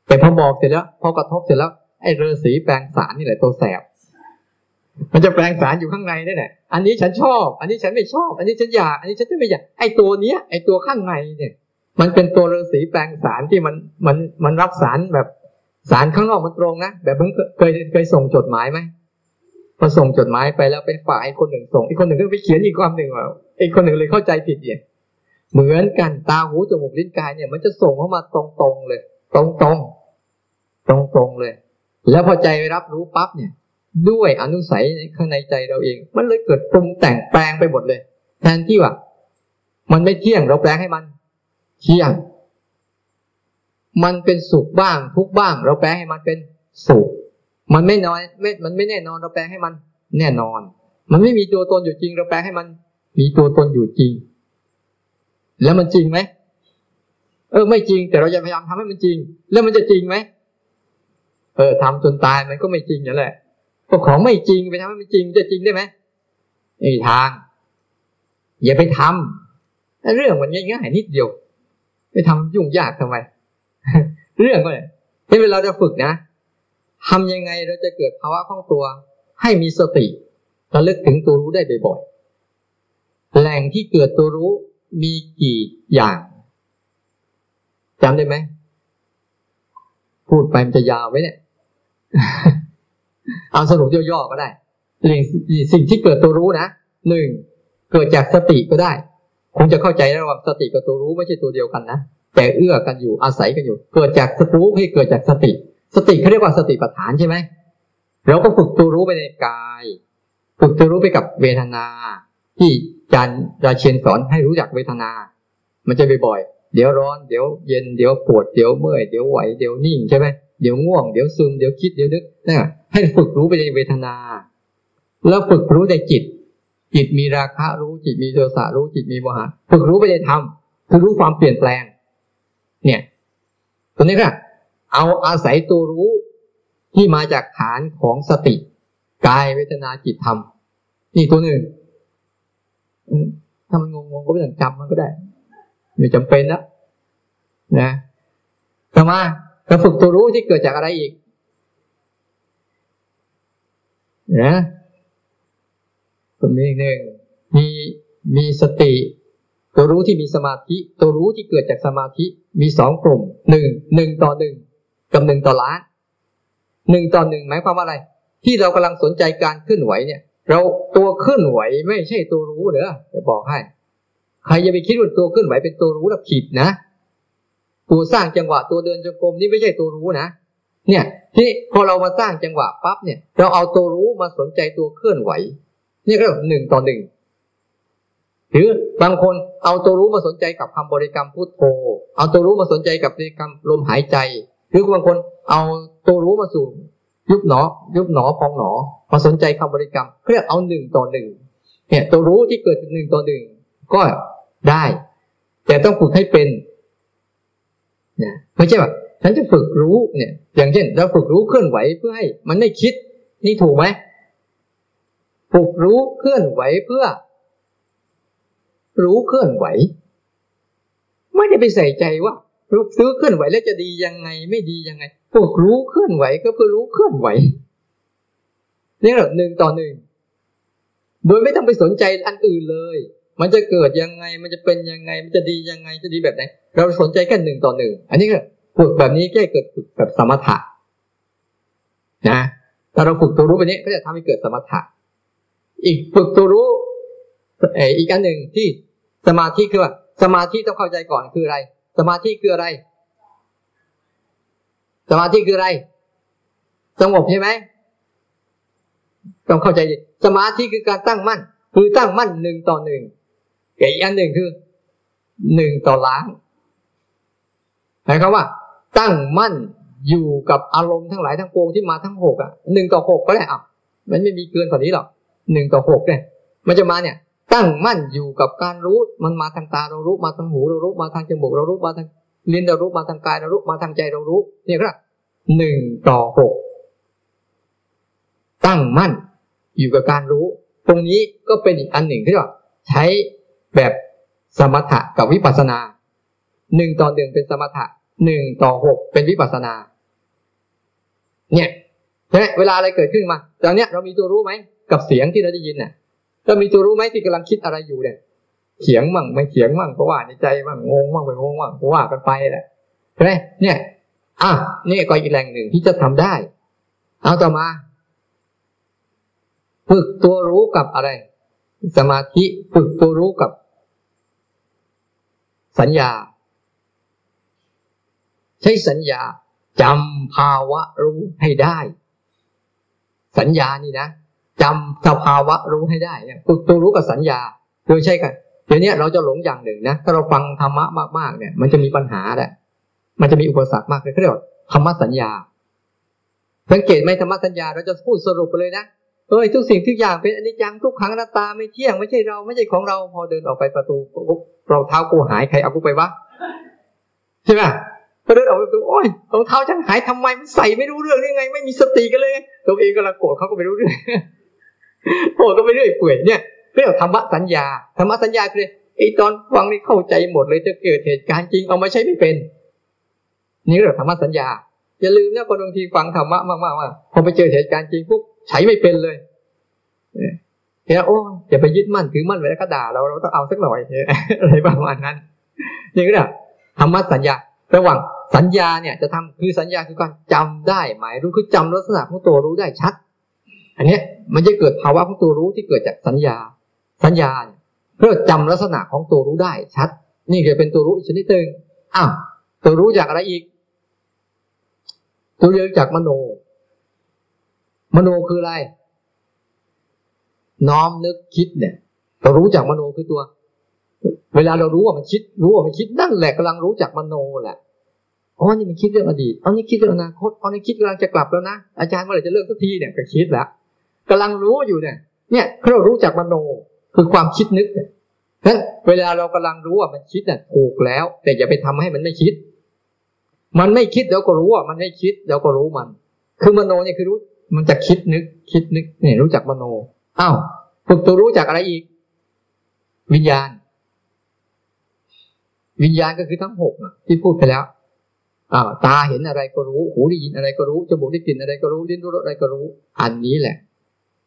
แต่พอบอกเสร็จแล้ว พอกระทบเสร็จแล้ว ไอ้เรือสีแปลงสารนี่แหละตัวแสบ มันจะแปลงสารอยู่ข้างในนี่แหละ อันนี้ฉันชอบ อันนี้ฉันไม่ชอบ อันนี้ฉันอยาก อันนี้ฉันไม่อยาก ไอ้ตัวเนี้ย ไอ้ตัวข้างในเนี่ย มันเป็นตัวเรือสีแปลงสารที่มันมันมันรับสารแบบสารข้างนอกมันตรงนะ แบบมึงเคยเคยส่งจดหมายไหมพอส่งจดหมายไปแล้วไปฝ่ายคนหนึ่งส่ง อีกคนหนึ่งก็ไปเขียนอีกความหนึ่งว่าอีกคนหนึ่งเลยเข้าใจผิดเนี่ยเหมือนกันตาหูจมูกลิ้นกายเนี่ย มันจะส่งเข้ามาตรงๆเลย ตรงๆตรงๆเลย แล้วพอใจไปรับรู้ปั๊บเนี่ย ด้วยอนุสัยข้างในใจเราเอง มันเลยเกิดปรุงแต่งแปลงไปหมดเลย แทนที่ว่า มันไม่เที่ยงเราแปลงให้มัน เที่ยง มันเป็นสุขบ้างทุกบ้าง เราแปลงให้มันเป็นสุขมันไม่น้อยไม่มันไม่แน่นอนเราแปลงให้มัน แน่นอน มันไม่มีตัวตนอยู่จริง เราแปลงให้มัน มีตัวตนอยู่จริง แล้วมันจริงไหมเออไม่จริง แต่เราจะพยายามทำให้มันจริง แล้วมันจะจริงไหม เออทำจนตายมันก็ไม่จริงนั่นแหละก็ของไม่จริงไปทำให้มันจริงจะจริงได้ไหมไม่มีทาง อย่าไปทำเรื่องมันง่ายๆนิดเดียว ไปทำยุ่งยากทำไม เรื่องก็เลยที่เวลาเราฝึกนะทำยังไงเราจะเกิดภาวะคล่องตัว ให้มีสติระลึกถึงตัวรู้ได้บ่อยๆแหล่งที่เกิดตัวรู้มีกี่อย่างจำได้ไหม พูดไปมันจะยาวไว้เนี่ย เอาสรุปย่อๆก็ได้สิ่งที่เกิดตัวรู้นะหนึ่งเกิดจากสติก็ได้คงจะเข้าใจแล้วว่าสติกับตัวรู้ไม่ใช่ตัวเดียวกันนะแต่เอื้อกันอยู่อาศัยกันอยู่ เกิดจากสรู้ให้เกิดจากสติ สติเขาเรียกว่าสติปัฏฐานใช่ไหมเราก็ฝึกตัวรู้ไปในกาย ฝึกตัวรู้ไปกับเวทนา ที่จารย์ราเชียนสอนให้รู้จักเวทนา มันจะบ่อยๆเดี๋ยวร้อนเดี๋ยวเย็นเดี๋ยวปวดเดี๋ยวเมื่อยเดี๋ยวไหวเดี๋ยวนิ่งใช่ไหม เดี๋ยวง่วงเดี๋ยวซึมเดี๋ยวคิดเดี๋ยวนึกนี่ให้ฝึกรู้ไปในเวทนา แล้วฝึกรู้ในจิต จิตมีราคะรู้จิตมีโทสะรู้จิตมีโมหะฝึกรู้ไปในธรรมคือรู้ความเปลี่ยนแปลง เนี่ยตัวนี้ก็เอาอาศัยตัวรู้ที่มาจากฐานของสติกายเวทนาจิตธรรมนี่ตัวหนึ่งถ้ามันงงๆก็ไม่ต้องจำมันก็ได้ไม่จำเป็นนะนะต่อมา เราฝึกตัวรู้ที่เกิดจากอะไรอีกนะตัวนี้หนึ่งมีมีสติ ตัวรู้ที่มีสมาธิ ตัวรู้ที่เกิดจากสมาธิมีสองกลุ่มหนึ่งหนึ่งต่อหนึ่งกับหนึ่งต่อล้านหนึ่งต่อหนึ่งหมายความว่าอะไร ที่เรากำลังสนใจการเคลื่อนไหวเนี่ย เราตัวเคลื่อนไหวไม่ใช่ตัวรู้เด้อจะบอกให้ ใครจะไปคิดว่าตัวเคลื่อนไหวเป็นตัวรู้แล้วผิดนะ ตัวสร้างจังหวะตัวเดินจงกรมนี่ไม่ใช่ตัวรู้นะเนี่ยที่พอเรามาสร้างจังหวะปั๊บเนี่ย เราเอาตัวรู้มาสนใจตัวเคลื่อนไหว นี่ก็หนึ่งต่อหนึ่งหรือบางคนเอาตัวรู้มาสนใจกับคำบริกรรมพุทโธ เอาตัวรู้มาสนใจกับบริกรรมลมหายใจ หรือบางคนเอาตัวรู้มาสู่ยุบหนอ ยุบหนอพองหนอ มาสนใจคำบริกรรมเรียกเอาหนึ่งต่อหนึ่งเนี่ยตัวรู้ที่เกิดหนึ่งต่อหนึ่งก็ได้ แต่ต้องฝึกให้เป็น นะไม่ใช่ว่าฉันจะฝึกรู้เนี่ย อย่างเช่น เราฝึกรู้เคลื่อนไหวเพื่อให้มันไม่คิด นี่ถูกไหมฝึกรู้เคลื่อนไหวเพื่อ รู้เคลื่อนไหว ไม่ได้ไปใส่ใจว่ารู้ซื้อเคลื่อนไหวแล้วจะดียังไงไม่ดียังไงพวกรู้เคลื่อนไหวก็เพื่อรู้เคลื่อนไหวนี่แหละหนึ่งต่อหนึ่งโดยไม่ต้องไปสนใจอันอื่นเลย มันจะเกิดยังไง มันจะเป็นยังไง มันจะดียังไง จะดีแบบไหน เราสนใจแค่หนึ่งต่อหนึ่ง อันนี้ก็ฝึกแบบนี้แค่เกิดฝึกแบบสมถะนะถ้าเราฝึกตัวรู้แบบนี้ก็จะทำให้เกิดสมถะ อีกฝึกตัวรู้เอออีกอันหนึ่งที่สมาธิคือว่าสมาธิต้องเข้าใจก่อนคืออะไร สมาธิคืออะไร สมาธิคืออะไร สงบใช่ไหมต้องเข้าใจ สมาธิคือการตั้งมั่น คือตั้งมั่นหนึ่งต่อหนึ่ง อีกอันหนึ่งคือหนึ่งต่อล้านหมายความว่า ตั้งมั่นอยู่กับอารมณ์ทั้งหลายทั้งปวงที่มาทั้งหกอะหนึ่งต่อหกก็ได้อะมันไม่มีเกินกว่านี้หรอกหนึ่งต่อหกเนี่ย มันจะมาเนี่ย ตั้งมั่นอยู่กับการรู้มันมาทางตาเรารู้มาทางหูเรารู้มาทางจมูกเรารู้มาทางลิ้นเรารู้มาทางกายเรารู้มาทางใจเรารู้เนี่ยครับหนึ่งต่อหกตั้งมั่นอยู่กับการรู้ ตรงนี้ก็เป็นอีกอันหนึ่งที่ว่าใช้ แบบสมถะกับวิปัสนาหนึ่งต่อหนึ่งเป็นสมถะหนึ่งต่อหกเป็นวิปัสนา เนี่ยเวลาอะไรเกิดขึ้นมาตอนเนี้ยเรามีตัวรู้ไหมกับเสียงที่เราได้ยินเนี่ยแล้วมีตัวรู้ไหมที่กำลังคิดอะไรอยู่เนี่ยเถียงมั่งไม่เถียงมั่งเพราะว่าในใจมั่งงงมั่งไม่งงมั่งเพราะว่ากันไปแหละใช่ไหมเนี่ยอะนี่ก็อีกแหล่งหนึ่งที่จะทำได้ เอาต่อมาฝึกตัวรู้กับอะไร สมาธิฝึกตัวรู้กับ สัญญา ใช้สัญญาจำภาวะรู้ให้ได้ สัญญานี่นะจำสภาวะรู้ให้ได้เนี่ยตัวรู้กับสัญญาโดยใช่กันเดี๋ยวนี้เราจะหลงอย่างหนึ่งนะถ้าเราฟังธรรมะมากๆเนี่ย มันจะมีปัญหาแหละมันจะมีอุปสรรคมากเลยเขาเรียกว่าธรรมะสัญญา สังเกตไหมธรรมะสัญญา เราจะพูดสรุปไปเลยนะเอ้ยทุกสิ่งทุกอย่างเป็นอนิจจังทุกขังหน้าตาไม่เที่ยงไม่ใช่เราไม่ใช่ของเราพอเดินออกไปประตู ราเท้ากูหายใครเอากูไปวะใช่ไหมพอเดินออกไปดูโอ้ยรองเท้าฉันหายทำไมใส่ไม่รู้เรื่องได้ไง ไม่มีสติกันเลยตัวเองกำลังโกรธเขาก็ไม่รู้เรื่องโอ้ก็ไปเรื่อยเปื่อยเนี่ยเรียกธรรมสัญญาธรรมสัญญาคือไอ้ตอนฟังนี่เข้าใจหมดเลยจะเกิดเหตุการณ์จริงเอามาใช้ไม่เป็น นี่เรียกธรรมสัญญาอย่าลืมนะคนบางทีฟังธรรมะมากๆว่าพอไปเจอเหตุการณ์จริงปุ๊บใช้ไม่เป็นเลย เนี่ยโอ้อย่าไปยึดมั่นถือมั่นไว้แล้วก็ด่าเราเราต้องเอาสักหน่อยอะไรประมาณนั้นนี่ก็เนี่ยธรรมสัญญาระหว่างสัญญาเนี่ยจะทำคือสัญญาคือการจำได้หมายรู้คือจำลักษณะของตัวรู้ได้ชัด อันนี้มันจะเกิดภาวะของตัวรู้ที่เกิดจากสัญญา สัญญาเพื่อจำลักษณะของตัวรู้ได้ชัด นี่คือเป็นตัวรู้อีกชนิดหนึ่งอ้าวตัวรู้จากอะไรอีก ตัวเรู้จากมโน มโนคืออะไร น้อมนึกคิดเนี่ยเรารู้จากมโนคือตัว เวลาเรารู้ว่ามันคิด รู้ว่ามันคิดนั่นแหละกำลังรู้จักมโนแหละอ๋อนี่มันคิดเรื่องอดีตอ๋อนี่คิดเรื่องอนาคตอ๋อนี่คิดกำลังจะกลับแล้วนะอาจารย์เมื่อไหร่จะเลิกสักทีเนี่ยก็คิดแล้วกำลังรู้อยู่เนี่ย เนี่ยเรารู้จักมโนคือความคิดนึกเนี่ยนั้นเวลาเรากำลังรู้ว่ามันคิดเนี่ยถูกแล้ว แต่อย่าไปทำให้มันไม่คิด มันไม่คิดเราก็รู้ว่ามันไม่คิดเราก็รู้มัน คือมโนเนี่ยคือรู้มันจะคิดนึกคิดนึกเนี่ยรู้จักมโน อ้าวฝึกตัวรู้จักอะไรอีก วิญญาณ วิญญาณก็คือทั้งหกที่พูดไปแล้วอ่าตาเห็นอะไรก็รู้ หูได้ยินอะไรก็รู้ จมูกได้กลิ่นอะไรก็รู้ ลิ้นรู้รสอะไรก็รู้ อันนี้แหละ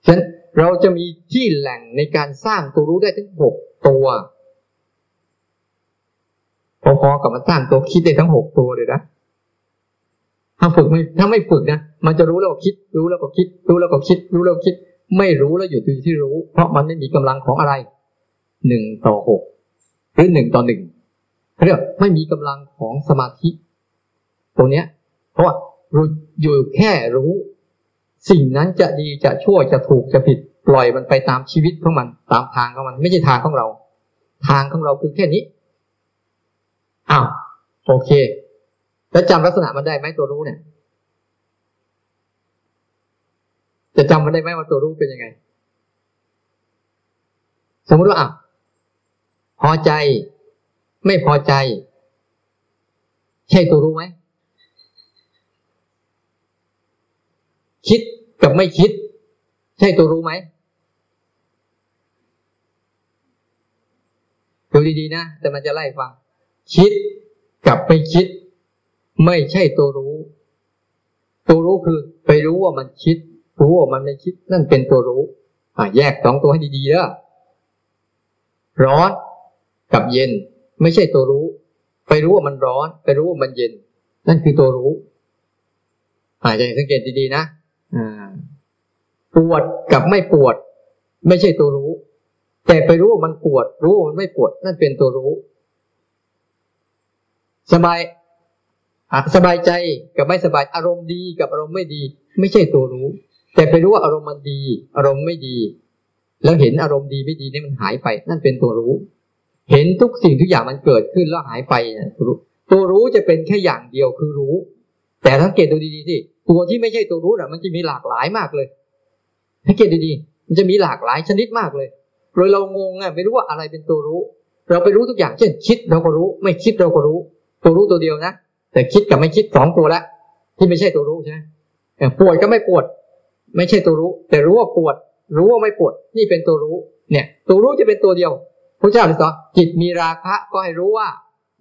ฉะนั้นเราจะมีที่แหล่งในการสร้างตัวรู้ได้ทั้งหกตัว พอๆกับมันสร้างตัวคิดได้ทั้งหกตัวเลยนะ ถ้าฝึกไม่ถ้าไม่ฝึกนะ มันจะรู้แล้วก็คิด รู้แล้วก็คิด รู้แล้วก็คิด รู้แล้วคิด ไม่รู้แล้วอยู่ที่รู้ เพราะมันไม่มีกำลังของอะไรหนึ่งต่อหกหรือหนึ่งต่อหนึ่งเขาเรียกไม่มีกำลังของสมาธิ ตรงเนี้ย เพราะว่าอยู่แค่รู้ สิ่งนั้นจะดีจะชั่วจะถูกจะผิดปล่อยมันไปตามชีวิตของมัน ตามทางของมัน ไม่ใช่ทางของเรา ทางของเราคือแค่นี้อ้าวโอเค แล้วจำลักษณะมันได้ไหมตัวรู้เนี่ย จะจำมันได้ไหมว่าตัวรู้เป็นยังไง สมมติว่าอะพอใจ ไม่พอใจ ใช่ตัวรู้ไหม คิดกับไม่คิด ใช่ตัวรู้ไหมดูดีๆนะ แต่มันจะไล่ฟัง คิดกับไม่คิด ไม่ใช่ตัวรู้ ตัวรู้คือ ไปรู้ว่ามันคิด รู้ว่ามันไม่คิดนั่นเป็นตัวรู้ อ่าแยกสองตัวให้ดีๆเด้อร้อนกับเย็น ไม่ใช่ตัวรู้ ไปรู้ว่ามันร้อน ไปรู้ว่ามันเย็น นั่นคือตัวรู้อ่าจะสังเกตดีๆนะอ่าปวดกับไม่ปวด ไม่ใช่ตัวรู้ แต่ไปรู้ว่ามันปวด รู้ว่ามันไม่ปวด นั่นเป็นตัวรู้ สบายสบายใจกับไม่สบายอารมณ์ดีกับอารมณ์ไม่ดี ไม่ใช่ตัวรู้ แต่ไปรู้ว่าอารมณ์มันดี อารมณ์ไม่ดี แล้วเห็นอารมณ์ดีไม่ดีนี่มันหายไป นั่นเป็นตัวรู้ เห็นทุกสิ่งทุกอย่างมันเกิดขึ้นแล้วหายไปนะตัวรู้ตัวรู้จะเป็นแค่อย่างเดียวคือรู้ แต่สังเกตดูดีๆสิตัวที่ไม่ใช่ตัวรู้น่ะ มันจะมีหลากหลายมากเลยสังเกตดีๆมันจะมีหลากหลายชนิดมากเลยโดยเรางงอะไม่รู้ว่าอะไรเป็นตัวรู้ เราไปรู้ทุกอย่างเช่นคิดเราก็รู้ ไม่คิดเราก็รู้ ตัวรู้ตัวเดียวนะแต่คิดกับไม่คิดสองตัวละที่ไม่ใช่ตัวรู้ใช่ไหมปวดก็ไม่ปวด ไม่ใช่ตัวรู้ แต่รู้ว่าปวด รู้ว่าไม่ปวด นี่เป็นตัวรู้ เนี่ย ตัวรู้จะเป็นตัวเดียวพระเจ้าสอนจิตมีราคะก็ให้รู้ว่า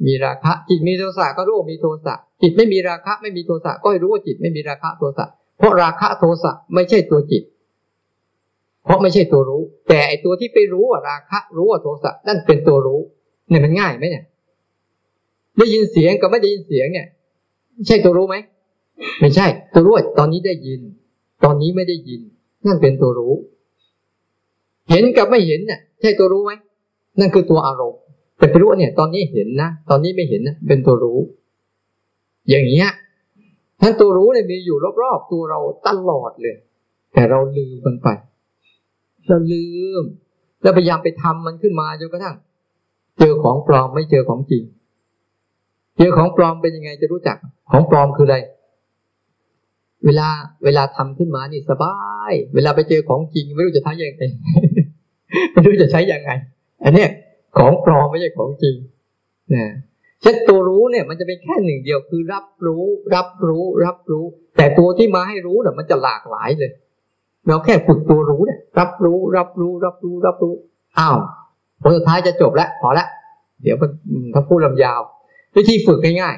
มีราคะ จิตมีโทสะก็รู้ว่ามีโทสะจิตไม่มีราคะไม่มีโทสะก็ให้รู้ว่าจิตไม่มีราคะโทสะเพราะราคะโทสะไม่ใช่ตัวจิต เพราะไม่ใช่ตัวรู้ แต่ไอตัวที่ไปรู้ว่าราคะ รู้ว่าโทสะนั่นเป็นตัวรู้ เนี่ยมันง่ายไหมเนี่ย ได้ยินเสียงกับไม่ได้ยินเสียงเนี่ยใช่ตัวรู้ไหมไม่ใช่ ตัวรู้ตอนนี้ได้ยิน ตอนนี้ไม่ได้ยิน นั่นเป็นตัวรู้ เห็นกับไม่เห็นเนี่ยใช่ตัวรู้ไหมนั่นคือตัวอารมณ์แต่ไปรู้เนี่ย ตอนนี้เห็นนะตอนนี้ไม่เห็นนะเป็นตัวรู้ อย่างเงี้ยท่านตัวรู้เนี่ยมีอยู่รอบๆตัวเราตลอดเลย แต่เราลืมมันไป เราลืม แล้วพยายามไปทำมันขึ้นมาจนกระทั่ง เจอของปลอมไม่เจอของจริง เจอของปลอมเป็นยังไงจะรู้จัก ของปลอมคืออะไร เวลาเวลาทำขึ้นมานี่สบาย เวลาไปเจอของจริงไม่รู้จะใช้ยังไงไม่รู้จะใช้ยังไง อันเนี้ยของปลอมไม่ใช่ของจริงนะเช่นตัวรู้เนี่ย มันจะเป็นแค่หนึ่งเดียวคือรับรู้ รับรู้ รับรู้ แต่ตัวที่มาให้รู้เนี่ยมันจะหลากหลายเลย เราแค่ฝึกตัวรู้เนี่ย รับรู้ รับรู้ รับรู้ รับรู้อ้าวผลสุดท้ายจะจบแล้วพอและเดี๋ยวมันถ้าพูดลำยาว วิธีฝึกง่าย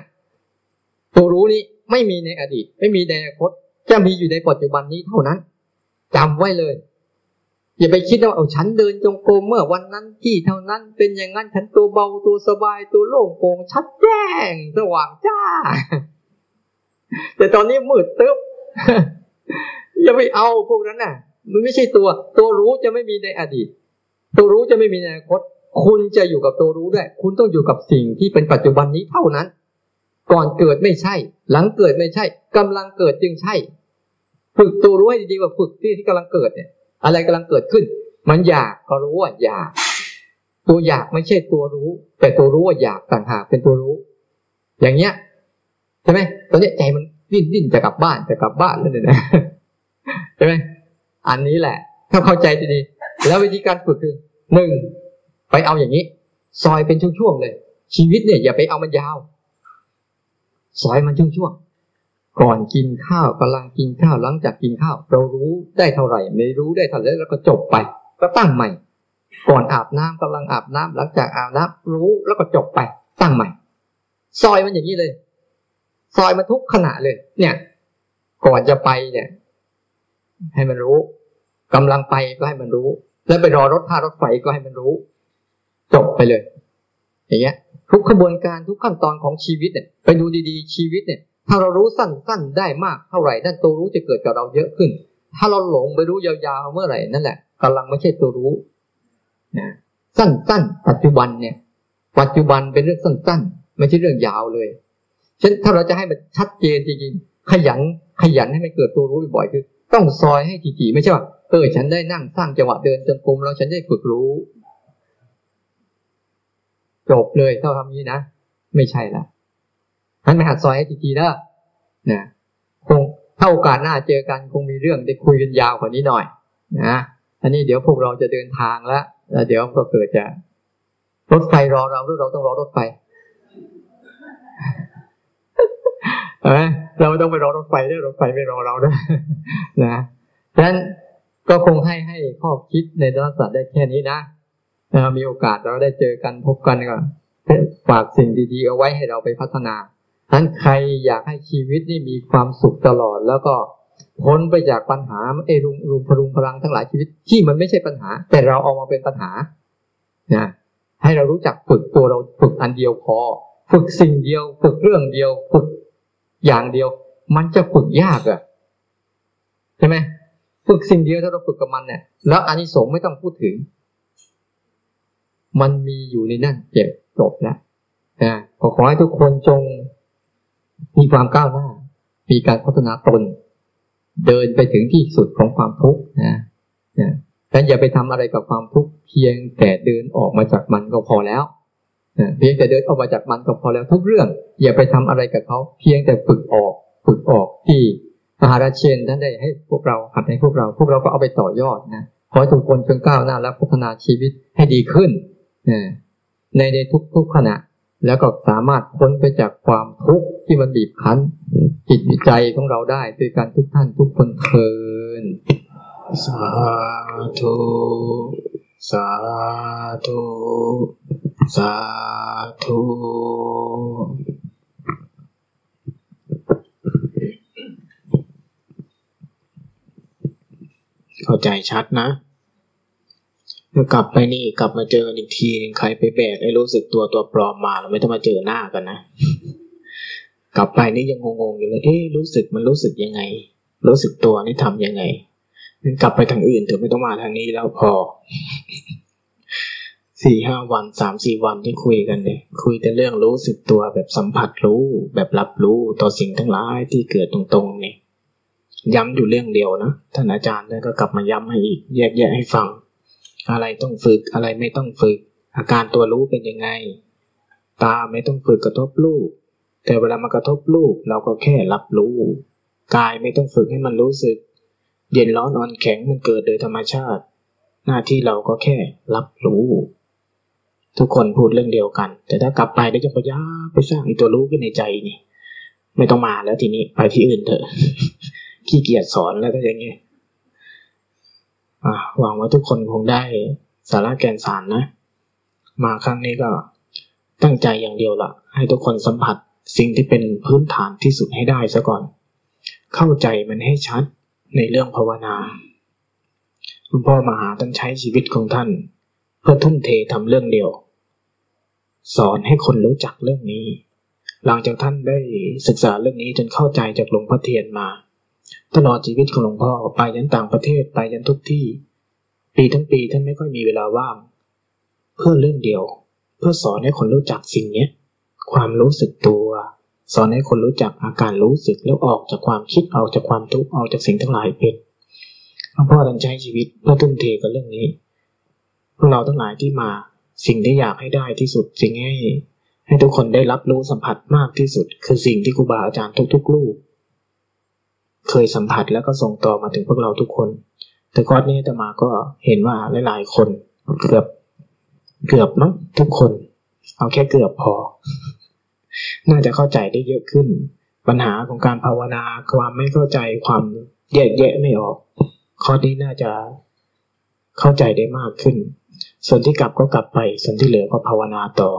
ๆตัวรู้นี้ ไม่มีในอดีต ไม่มีในอนาคตจะมีอยู่ในปัจจุบันนี้เท่านั้นจำไว้เลย อย่าไปคิดว่าเอาฉันเดินจงกรมเมื่อวันนั้นที่เท่านั้น เป็นอย่างนั้นฉันตัวเบาตัวสบายตัวโล่งโปร่งชัดแจ้งสว่างจ้า แต่ตอนนี้มืดตึ๊บอย่าไปเอาพวกนั้นน่ะ มันไม่ใช่ตัว ตัวรู้จะไม่มีในอดีต ตัวรู้จะไม่มีในอนาคต คุณจะอยู่กับตัวรู้ด้วย คุณต้องอยู่กับสิ่งที่เป็นปัจจุบันนี้เท่านั้น ก่อนเกิดไม่ใช่ หลังเกิดไม่ใช่กำลังเกิดจึงใช่ ฝึกตัวรู้ให้ดีว่าฝึกที่ที่กำลังเกิดเนี่ย อะไรกำลังเกิดขึ้น มันอยากก็รู้ว่าอยาก ตัวอยากไม่ใช่ตัวรู้ แต่ตัวรู้ว่าอยากต่างหากเป็นตัวรู้ อย่างเงี้ยใช่ไหมตอนนี้ใจมันดิ้นดิ้นจะกลับบ้านจะกลับบ้านแล้วเนี่ยนะใช่ไหมอันนี้แหละ ถ้าเข้าใจดีๆแล้ววิธีการฝึกคือหนึ่งไปเอาอย่างนี้ ซอยเป็นช่วงๆเลย ชีวิตเนี่ยอย่าไปเอามันยาว ซอยมันช่วงๆก่อนกินข้าวกำลังกินข้าวหลังจากกินข้าว เรารู้ได้เท่าไหร่ ไม่รู้ได้เท่าไหร่แล้วก็จบไป ก็ตั้งใหม่ ก่อนอาบน้ำกำลังอาบน้ำหลังจากอาบน้ำรู้แล้วก็จบไป ตั้งใหม่ ซอยมันอย่างนี้เลย ซอยมันทุกขณะเลย เนี่ย ก่อนจะไปเนี่ย ให้มันรู้กำลังไปก็ให้มันรู้ แล้วไปรอรถท่ารถไฟก็ให้มันรู้ จบไปเลย อย่างเงี้ย ทุกขบวนการทุกขั้นตอนของชีวิตเนี่ยไปดูดีๆ ชีวิตเนี่ยถ้าเรารู้สั้นๆได้มากเท่าไหร่นั่นตัวรู้จะเกิดกับเราเยอะขึ้น ถ้าเราหลงไปรู้ยาวๆเมื่อไหร่นั่นแหละกำลังไม่ใช่ตัวรู้นะสั้นๆ ปัจจุบันเนี่ย ปัจจุบันเป็นเรื่องสั้นๆ ไม่ใช่เรื่องยาวเลยฉะนั้นถ้าเราจะให้มันชัดเจนจริงๆขยันขยันให้มันเกิดตัวรู้บ่อยๆคือ ต้องซอยให้ถี่ๆไม่ใช่ว่าเออฉันได้นั่งสร้างจังหวะเดินจงกรมแล้วฉันได้ฝึกรู้ จบเลยเท่าทำนี้นะ ไม่ใช่ละนั้นไปหัดซอยให้ทีๆแล้วนะคงถ้าโอกาสหน้าเจอกันคงมีเรื่องได้คุยกันยาวกว่านี้หน่อยนะอันนี้เดี๋ยวพวกเราจะเดินทางแล้วแล้วเดี๋ยวก็เกิดจะรถไฟรอเราหรือเราต้องรอรถไฟเราไม่ต้องไปรอรถไฟด้วยรถไฟไม่รอเราด้วยนะดังนั้นก็คงให้ให้ข้อคิดในลักษณะได้แค่นี้นะ มีโอกาสเราได้เจอกันพบกันก็ฝากสิ่งดีๆเอาไว้ให้เราไปพัฒนาดังนั้นใครอยากให้ชีวิตนี่มีความสุขตลอด แล้วก็พ้นไปจากปัญหาเอรุงรุงพรุงพลังทั้งหลายชีวิตที่มันไม่ใช่ปัญหา แต่เราเอามาเป็นปัญหานะให้เรารู้จักฝึกตัวเราฝึกอันเดียวพอ ฝึกสิ่งเดียว ฝึกเรื่องเดียว ฝึกอย่างเดียว มันจะฝึกยากอะใช่ไหมฝึกสิ่งเดียวถ้าเราฝึกกับมันเนี่ยแล้วอานิสงส์ไม่ต้องพูดถึง มันมีอยู่ในนั่นเจ็บจบแล้วนะขอขอให้ทุกคนจง มีความก้าวหน้า มีการพัฒนาตน เดินไปถึงที่สุดของความทุกข์นะนะแต่อย่าไปทำอะไรกับความทุกข์เพียงแต่เดินออกมาจากมันก็พอแล้วเพียงแต่เดินออกมาจากมันก็พอแล้ว ทุกเรื่อง อย่าไปทำอะไรกับเขาเพียงแต่ฝึกออก ฝึกออกที่มหาราชเชนท่านได้ให้พวกเราหัดให้พวกเรา พวกเราก็เอาไปต่อยอดนะขอให้ทุกคนจงก้าวหน้าและพัฒนาชีวิตให้ดีขึ้น ในในทุกๆขณะ แล้วก็สามารถพ้นไปจากความทุกข์ที่มันบีบคั้นจิตใจของเราได้ด้วยการทุกท่านทุกคนเทินสาธุสาธุสาธุเข้าใจชัดนะ กลับไปนี่กลับมาเจออีกทีใครไปแบกไอ้รู้สึกตัวตัวปลอมมาเราไม่ต้องมาเจอหน้ากันนะ กลับไปนี่ยังงงๆอยู่เลย เอ๊รู้สึกมันรู้สึกยังไง รู้สึกตัวนี่ทํำยังไงกลับไปทางอื่นเถอะไม่ต้องมาทางนี้แล้วพอสี่ห้าวันสามสี่วันที่คุยกันเนี่ยคุยแต่เรื่องรู้สึกตัวแบบสัมผัสรู้แบบรับรู้ต่อสิ่งทั้งหลายที่เกิดตรงๆเนี่ยย้ำอยู่เรื่องเดียวนะท่านอาจารย์ก็กลับมาย้ำให้อีกแยกแยะให้ฟัง อะไรต้องฝึกอะไรไม่ต้องฝึก อาการตัวรู้เป็นยังไง ตาไม่ต้องฝึกกระทบรูปแต่เวลามากระทบรูปเราก็แค่รับรู้ กายไม่ต้องฝึกให้มันรู้สึก เย็นร้อนอ่อนแข็งมันเกิดโดยธรรมชาติ หน้าที่เราก็แค่รับรู้ ทุกคนพูดเรื่องเดียวกัน แต่ถ้ากลับไปได้จะพยายามไปสร้างอีตัวรู้ขึ้นในใจนี่ ไม่ต้องมาแล้วทีนี้ไปที่อื่นเถอะขี้เกียจสอนแล้วก็อย่างเงี้ย หวังว่าทุกคนคงได้สาระแกนสารนะ มาครั้งนี้ก็ตั้งใจอย่างเดียวละให้ทุกคนสัมผัสสิ่งที่เป็นพื้นฐานที่สุดให้ได้ซะก่อน เข้าใจมันให้ชัดในเรื่องภาวนาคุณพ่อมาหาท่านใช้ชีวิตของท่าน เพื่อทุ่มเททำเรื่องเดียว สอนให้คนรู้จักเรื่องนี้ หลังจากท่านได้ศึกษาเรื่องนี้จนเข้าใจจากหลวงพ่อเทียนมา ตลอดชีวิตของหลวงพ่อไปยันต่างประเทศไปยันทุกที่ ปีทั้งปีท่านไม่ค่อยมีเวลาว่าง เพื่อเรื่องเดียว เพื่อสอนให้คนรู้จักสิ่งนี้ความรู้สึกตัว สอนให้คนรู้จักอาการรู้สึกแล้วออกจากความคิดออกจากความทุกข์ออกจากสิ่งทั้งหลายเป็นหลวงพ่อท่านใช้ชีวิตเพื่อทุ่มเทกับเรื่องนี้พวกเราทั้งหลายที่มาสิ่งที่อยากให้ได้ที่สุดสิ่งให้ให้ทุกคนได้รับรู้สัมผัสมากที่สุด คือสิ่งที่ครูบาอาจารย์ทุกๆลูก เคยสัมผัสแล้วก็ส่งต่อมาถึงพวกเราทุกคน แต่ก้อนนี้แต่มาก็เห็นว่าหลายๆคนเกือบเกือบมั้งทุกคน เอาแค่เกือบพอ น่าจะเข้าใจได้เยอะขึ้น ปัญหาของการภาวนาความไม่เข้าใจความแยกแยะไม่ออก ข้อนี้น่าจะเข้าใจได้มากขึ้น ส่วนที่กลับก็กลับไป ส่วนที่เหลือก็ภาวนาต่อ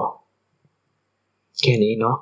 แค่นี้เนาะ